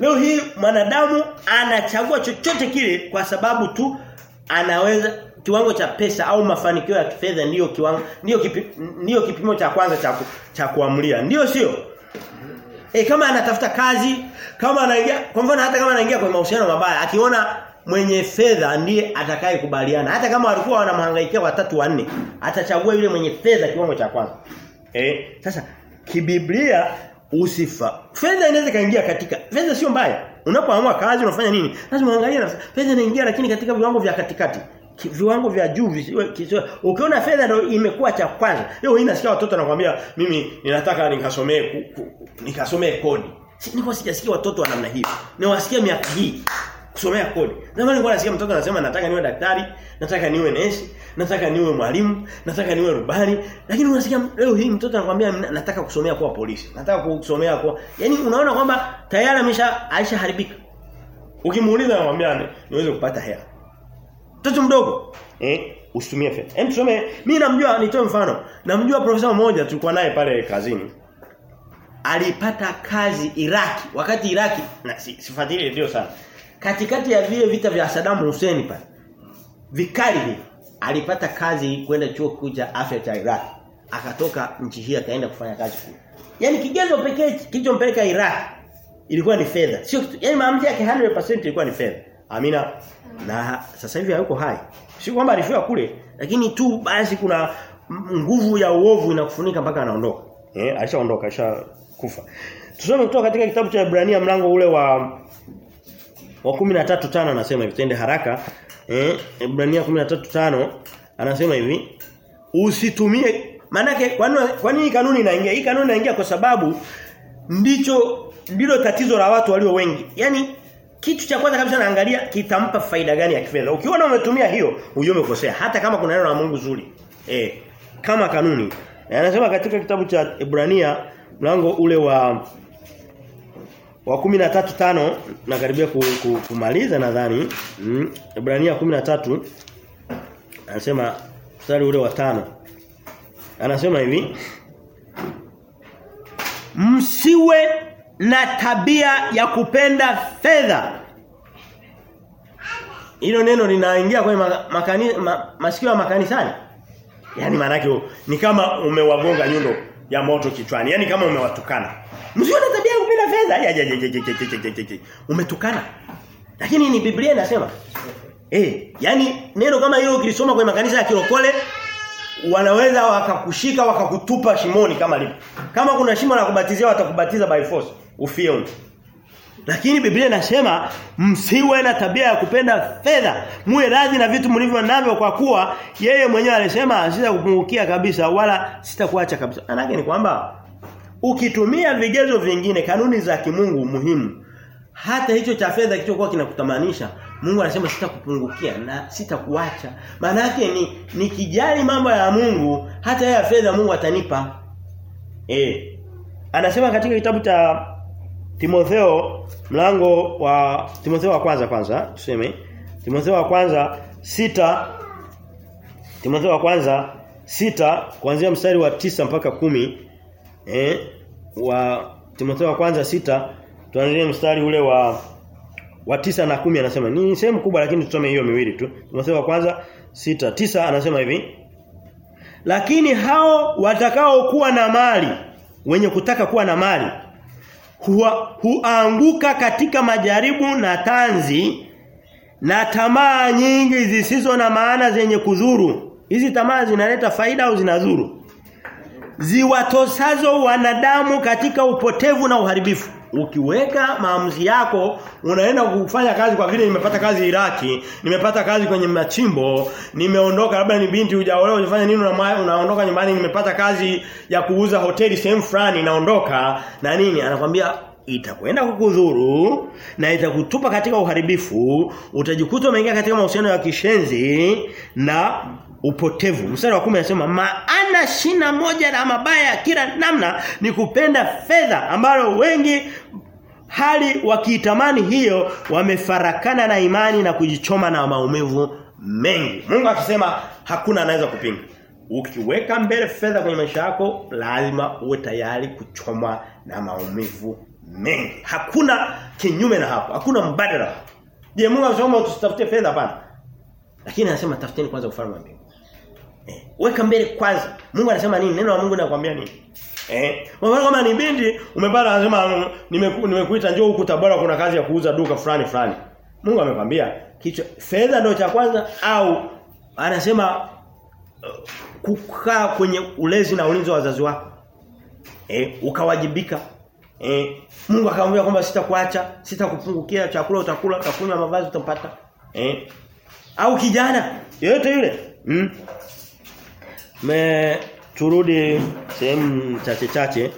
Leo hii mwanadamu anachagua chochote kile kwa sababu tu anaweza kiwango cha pesa au mafanikio ya kifedha ndiyo kiwango ndiyo kipi, kipimo cha kwanza cha cha kuamulia. Ndiyo sio? E, kama anatafuta kazi, kama anaingia kwa mfano hata kama anaingia kwenye mahusiano mabaya, akiona mwenye fedha ndiye atakayekubaliana. Hata kama walikuwa wanamhangaikia watatu wanne, atachagua yule mwenye fedha kiwango cha kwanza. Eh, sasa kibiblia usifa. Fedha inaweza kaingia katika. Fedha sio mbaya. Unapoamua kazi unafanya nini? Lazima uangalie na fedha inaingia lakini katika viwango vya katikati. Viwango vya juu visiwe. Ukiona fedha ndio imekuwa cha kwanza. Leo hii nasikia watoto wanakuambia mimi ninataka nikasomee nikasomee kodi. Niko sijasikia watoto wa namna hiyo. Niwasikia miaka hii kusomea kodi. Zamani nilikuwa nasikia mtoto anasema nataka niwe daktari, nataka niwe nesi, nataka niwe mwalimu, nataka niwe rubani, lakini unasikia leo hii mtoto anakuambia nataka kusomea kuwa polisi, nataka kusomea kuwa Yaani unaona kwamba tayari amesha aisha haribika. Ukimuuliza anamwambia niweze kupata hela. Mtoto mdogo eh usitumie fedha. Hem tusome mimi namjua nitoe mfano. Namjua profesa mmoja tulikuwa naye pale kazini. Alipata kazi Iraki wakati Iraki na sifuatilie ndio sana katikati ya vile vita vya Saddam Hussein pale vikali hivi alipata kazi kwenda chuo kikuu cha afya cha Iraq. Akatoka nchi hii akaenda kufanya kazi kule. Yani kigezo pekee kilichompeleka Iraq ilikuwa ni fedha. Sio yani maamuzi yake 100% ilikuwa ni fedha. Amina. Na sasa hivi hayuko hai. Si kwamba alifia kule lakini tu basi kuna nguvu ya uovu inakufunika mpaka anaondoka. Eh alishaondoka alishakufa. Tusome kutoka katika kitabu cha Ibrania mlango ule wa wa 13:5 anasema hivi tende haraka. Eh Ibrania 13:5 anasema hivi usitumie manake kwa nini kanuni inaingia? Hii kanuni inaingia kwa sababu ndicho ndilo tatizo la watu walio wengi. Yani kitu cha kwanza kabisa naangalia kitampa faida gani ya kifedha. Ukiona umetumia hiyo ujue umekosea hata kama kuna neno la Mungu zuri. Eh kama kanuni. Anasema katika kitabu cha Ibrania mlango ule wa wa 13:5 na karibia kumaliza nadhani mm, Ibrania 13 anasema mstari ule wa tano anasema hivi msiwe na tabia ya kupenda fedha. Hilo neno linaingia kwenye makani, ma, masikio ya makanisani. Yaani maana ni kama umewagonga nyundo ya moto kichwani. Yaani kama umewatukana. Msione tabia ya kupenda fedha. Umetukana. Lakini ni Biblia inasema. Eh, yani neno kama hilo ukilisoma kwenye makanisa ya kirokole wanaweza wakakushika wakakutupa shimoni kama lipo. Kama kuna shimo la kubatizia watakubatiza by force. Ufie huko. Lakini Biblia inasema msiwe na tabia ya kupenda fedha. Muwe radhi na vitu mlivyo navyo kwa kuwa yeye mwenyewe alisema sitakupungukia kabisa wala sitakuacha kabisa. Maana ni kwamba ukitumia vigezo vingine kanuni za kimungu muhimu hata hicho cha fedha kilichokuwa kinakutamanisha Mungu anasema sitakupungukia na sitakuacha. Maana yake ni nikijali mambo ya Mungu hata ya fedha Mungu atanipa. Eh. Anasema katika kitabu cha Timotheo mlango wa Timotheo wa kwanza kwanza tuseme. Timotheo wa kwanza sita. Timotheo wa kwanza sita kuanzia mstari wa tisa mpaka kumi. Eh wa Timotheo wa kwanza sita tuanzie mstari ule wa wa tisa na kumi anasema. Ni sehemu kubwa lakini tusome hiyo miwili tu. Timotheo wa kwanza sita tisa anasema hivi. Lakini hao watakao kuwa na mali wenye kutaka kuwa na mali huwa, huanguka katika majaribu na tanzi na tamaa nyingi zisizo na maana zenye kuzuru Hizi tamaa zinaleta faida au zinazuru Ziwatosazo wanadamu katika upotevu na uharibifu. Ukiweka maamuzi yako unaenda kufanya kazi kwa vile nimepata kazi Iraki, nimepata kazi kwenye machimbo, nimeondoka labda ni binti hujaolewa unafanya nini unaondoka nyumbani nimepata kazi ya kuuza hoteli sehemu fulani naondoka na nini? Anakwambia itakwenda kukudhuru na itakutupa katika uharibifu utajikuta umeingia katika mahusiano ya kishenzi na upotevu mstari wa 10 anasema maana shina moja na mabaya ya kila namna ni kupenda fedha ambayo wengi hali wakiitamani hiyo wamefarakana na imani na kujichoma na maumivu mengi Mungu akisema hakuna anaweza kupinga ukiweka mbele fedha kwenye maisha yako lazima uwe tayari kuchoma na maumivu mengi. Hakuna kinyume na hapo. Hakuna mbadala. Je, Mungu anasema tusitafute fedha hapana. Lakini anasema tafuteni kwanza ufalme wa mbingu. Weka mbele kwanza. Mungu anasema nini? Neno la Mungu linakwambia nini? Eh, mfano kama ni binti umepata anasema nimeku, nimekuita njoo huku Tabora kuna kazi ya kuuza duka fulani fulani. Mungu amekwambia kichwa fedha ndio cha kwanza au anasema uh, kukaa kwenye ulezi na ulinzi wa wazazi wako. Eh, ukawajibika Eh, Mungu akamwambia kwamba sitakuacha, sitakupungukia chakula utakula, utakunywa mavazi utapata. Eh? Au kijana, yote yule. Mm. Me turudi sehemu chache chache.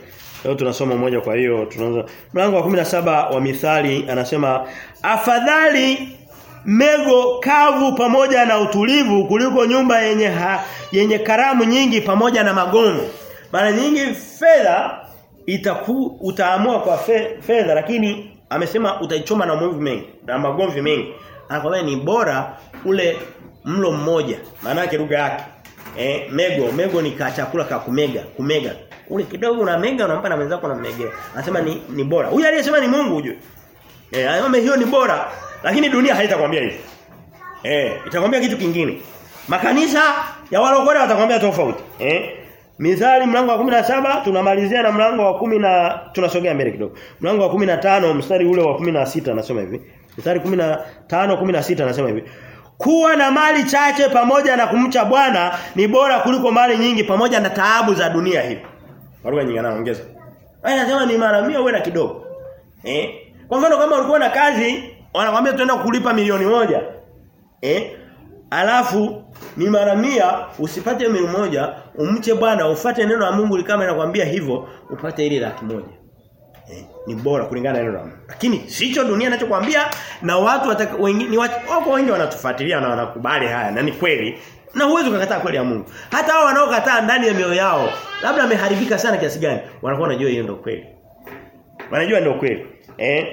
Leo tunasoma moja kwa hiyo tunaanza. Mlango wa 17 wa Mithali anasema afadhali mego kavu pamoja na utulivu kuliko nyumba yenye ha, yenye karamu nyingi pamoja na magomo Mara nyingi fedha itaku utaamua kwa fe, fedha lakini amesema utaichoma na maumivu mengi na magomvi mengi. Anakwambia ni bora ule mlo mmoja. Maana yake lugha yake. Eh, mego, mego ni ka chakula ka kumega, kumega. Ule kidogo una mega unampa na mwenzako na mmegea. Anasema ni ni bora. Huyu aliyesema ni Mungu ujue Eh, anasema hiyo ni bora. Lakini dunia haitakwambia hivyo. Eh, itakwambia kitu kingine. Makanisa ya walokole watakwambia tofauti. Eh? Mithali mlango wa 17 tunamalizia na mlango wa kumi na tunasogea mbele kidogo. Mlango wa 15 mstari ule wa 16 anasema hivi. Mstari 15 16 anasema hivi. Kuwa na mali chache pamoja na kumcha Bwana ni bora kuliko mali nyingi pamoja na taabu za dunia hii. Barua nyingi anaongeza. Anasema ni mara 100 uwe na kidogo. Eh? Kwa mfano kama ulikuwa na kazi wanakwambia tuenda kulipa milioni moja. Eh? Alafu ni mara mia usipate milioni moja umche Bwana ufate neno la Mungu kama inakwambia hivyo upate ile laki moja. Eh, ni bora kulingana na neno. Lakini sicho dunia inachokuambia na watu wataka, wengi, wako wengi wanatufuatilia na wanakubali haya na ni kweli. Na huwezi kukataa kweli ya Mungu. Hata hao wanaokataa ndani ya mioyo yao labda ameharibika sana kiasi gani wanakuwa wanajua hiyo ndio kweli. Wanajua ndio kweli. Eh?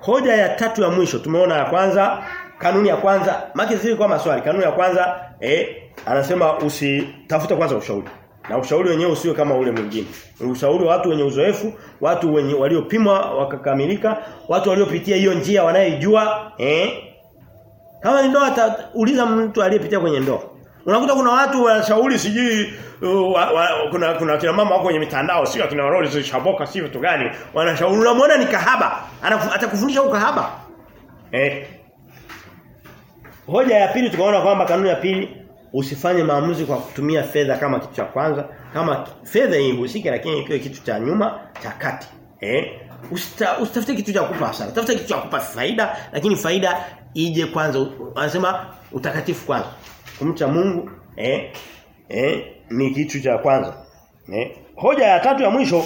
Hoja ya tatu ya mwisho tumeona ya kwanza kanuni ya kwanza maki kwa maswali kanuni ya kwanza eh anasema usitafuta kwanza ushauri Na ushauri wenyewe usiwe kama ule mwingine. Ushauri wa watu wenye uzoefu, watu wenye waliopimwa wakakamilika, watu waliopitia hiyo njia wanayejua, eh? Kama ni ndoa uliza mtu aliyepitia kwenye ndoa. Unakuta kuna watu wanashauri sijui uh, kuna kuna kina mama wako kwenye mitandao sio kina Rolls Shaboka sio vitu gani wanashauri unamwona ni kahaba atakufundisha ukahaba eh Hoja ya pili tukaona kwamba kanuni ya pili usifanye maamuzi kwa kutumia fedha kama kitu cha kwanza kama fedha ihusike lakini ikiwe kitu cha nyuma cha kati eh? Usta, usitafute kitu cha kukupa hasara tafuta kitu cha kukupa faida lakini faida ije kwanza anasema utakatifu kwanza. Kumcha Mungu eh? Eh? Ni kitu cha kwanza eh? Hoja ya tatu ya mwisho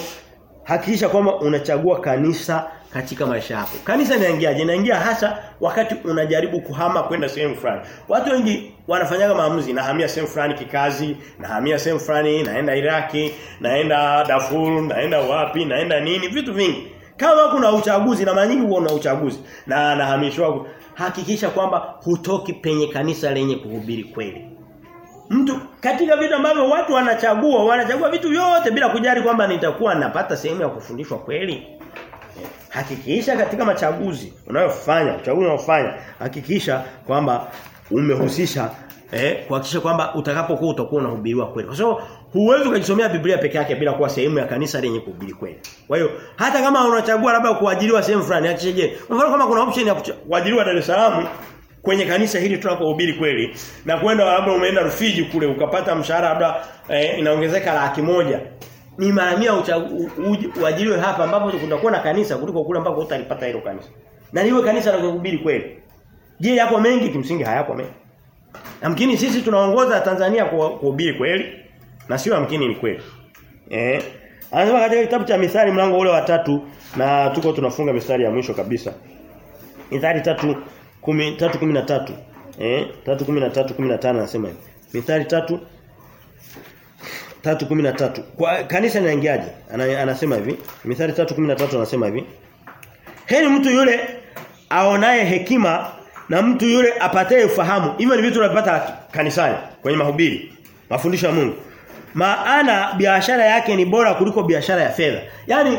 hakikisha kwamba unachagua kanisa katika maisha yako. Kanisa linaingiaje? Inaingia hasa wakati unajaribu kuhama kwenda sehemu fulani. Watu wengi wanafanyaga maamuzi nahamia sehemu fulani kikazi, nahamia sehemu fulani, naenda Iraki, naenda Darfur, naenda wapi, naenda nini, vitu vingi. Kama kuna uchaguzi na mara nyingi huwa uchaguzi na nahamishwa hakikisha kwamba hutoki penye kanisa lenye kuhubiri kweli. Mtu katika vitu ambavyo watu wanachagua, wanachagua vitu vyote bila kujali kwamba nitakuwa napata sehemu ya kufundishwa kweli. Hakikisha katika machaguzi unayofanya, uchaguzi unaofanya, hakikisha kwamba umehusisha eh kuhakikisha kwamba utakapokuwa utakuwa unahubiriwa kweli. Kwa sababu huwezi kujisomea Biblia peke yake bila kuwa sehemu ya kanisa lenye kuhubiri kweli. Kwa hiyo hata kama unachagua labda kuajiriwa sehemu fulani, hakikisha je, mfano kama kuna option ya kuajiriwa Dar es Salaam kwenye kanisa hili tunapohubiri kweli na kwenda labda umeenda Rufiji kule ukapata mshahara labda eh, inaongezeka laki moja ni mara mia uajiriwe hapa ambapo kutakuwa na kanisa kuliko kule ambako utalipata hilo kanisa. Na liwe kanisa la kuhubiri kweli. Je, yako mengi kimsingi hayako mengi. Amkini sisi tunaongoza Tanzania kuhubiri kweli na sio amkini ni kweli. Eh. Anasema katika kitabu cha Mithali mlango ule wa tatu na tuko tunafunga mistari ya mwisho kabisa. Mithali tatu kumi, tatu kumi na tatu. Eh, tatu kumi na tatu kumi na tano anasema hivi. Mithali tatu 3:13 kwa kanisa linaingiaje anasema hivi. Mithali 3:13 anasema hivi. Heri mtu yule aonaye hekima na mtu yule apataye ufahamu. Hivyo ni vitu tunapata kanisani kwenye mahubiri mafundisho ya Mungu. Maana biashara yake ni bora kuliko biashara ya fedha. Yaani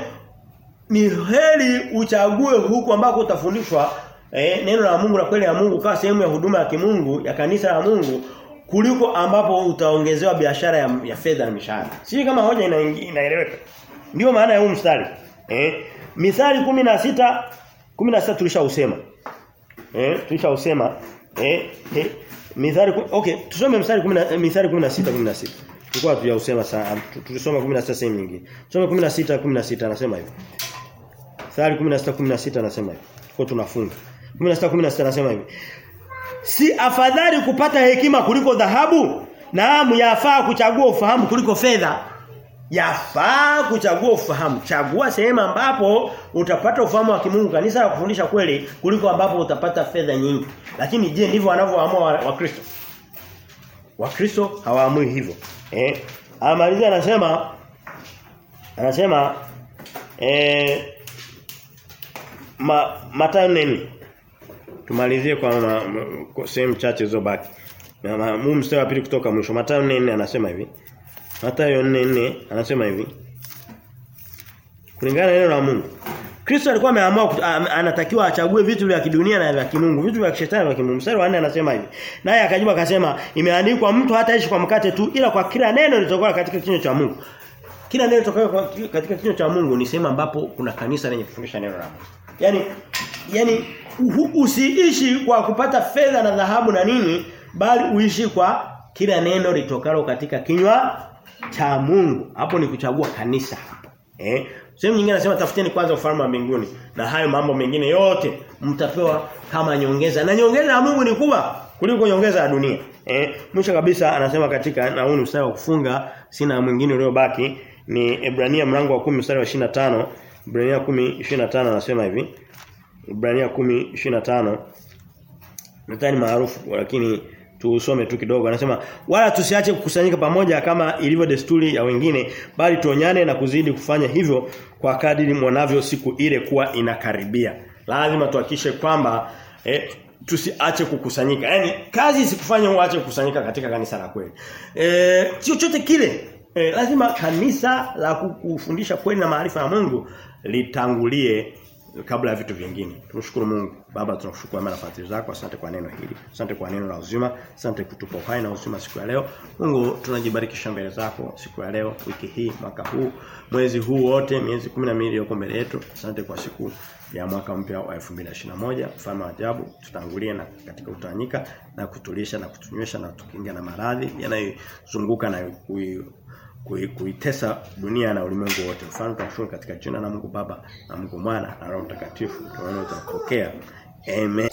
ni heri uchague huku ambako utafundishwa eh, neno la Mungu na kweli ya Mungu kama sehemu ya huduma ya kimungu ya kanisa la Mungu kuliko ambapo utaongezewa biashara ya, ya fedha na mishahara. Sisi kama hoja inaeleweka. Ndio maana ya huu mstari. Eh? Mithali 16 16 tulishausema. Eh? Tulishausema. Eh? eh Mithali okay, tusome mstari 10 Mithali 16 16. Tulikuwa tujausema sana. Tulisoma 16 sehemu nyingine. Tusome 16 16 anasema hivi. Mithali 16 16 anasema hivi. Kwa tunafunga. 16 16 anasema hivi. Si afadhali kupata hekima kuliko dhahabu? Naam, yafaa kuchagua ufahamu kuliko fedha. Yafaa kuchagua ufahamu. Chagua sehemu ambapo utapata ufahamu wa kimungu kanisa la kufundisha kweli kuliko ambapo utapata fedha nyingi. Lakini je, ndivyo wanavyoamua Wakristo? Wa Wakristo hawaamui hivyo. Eh? Amaliza anasema anasema eh ma, Mathayo nini? Tumalizie kwa, sehemu chache zilizobaki. Na mu mstari wa pili kutoka mwisho. Mathayo 4:4 anasema hivi. Mathayo 4:4 anasema hivi. Kulingana na neno la Mungu. Kristo alikuwa ameamua anatakiwa achague vitu vya kidunia na vya kimungu, vitu vya kishetani vya kimungu. Mstari wa 4 anasema hivi. Naye akajibu akasema, imeandikwa mtu hataishi kwa mkate tu ila kwa kila neno litoka katika kinywa cha Mungu. Kila neno litoka katika kinywa cha Mungu ni sehemu ambapo kuna kanisa lenye kufundisha neno la Mungu. Yaani yani usiishi kwa kupata fedha na dhahabu na nini bali uishi kwa kila neno litokalo katika kinywa cha Mungu. Hapo ni kuchagua kanisa hapo. Eh? Sehemu nyingine anasema tafuteni kwanza ufalme wa mbinguni na hayo mambo mengine yote mtapewa kama nyongeza. Na nyongeza ya Mungu ni kubwa kuliko nyongeza ya dunia. Eh? Mwisho kabisa anasema katika na huu mstari wa kufunga sina mwingine uliobaki ni Ebrania mlango wa 10 mstari wa 25. Ebrania 10:25 anasema hivi. Ibrania 10:25 Nadhani maarufu lakini tuusome tu kidogo. Anasema wala tusiache kukusanyika pamoja kama ilivyo desturi ya wengine bali tuonyane na kuzidi kufanya hivyo kwa kadiri mwanavyo siku ile kuwa inakaribia. Lazima tuhakishe kwamba eh, tusiache kukusanyika. Yani kazi isikufanye uache kukusanyika katika kanisa la kweli. Eh chochote kile eh, lazima kanisa la kufundisha kweli na maarifa ya Mungu litangulie kabla ya vitu vingine. Tumshukuru Mungu. Baba tunakushukuru kwa nafasi zako. Asante kwa neno hili. Asante kwa neno la uzima. Asante kutupa uhai na uzima siku ya leo. Mungu tunajibarikisha mbele zako siku ya leo, wiki hii, mwaka huu, mwezi huu wote, miezi 12 iliyoko mbele yetu. Asante kwa siku ya mwaka mpya wa 2021. Mfano wa ajabu tutangulie na katika utanyika na kutulisha na kutunywesha na tukinga na maradhi yanayozunguka na kuitesa dunia na ulimwengu wote. Mfano tunashukuru katika jina la Mungu Baba na Mungu Mwana na Roho Mtakatifu. Tunaona utapokea. Amen.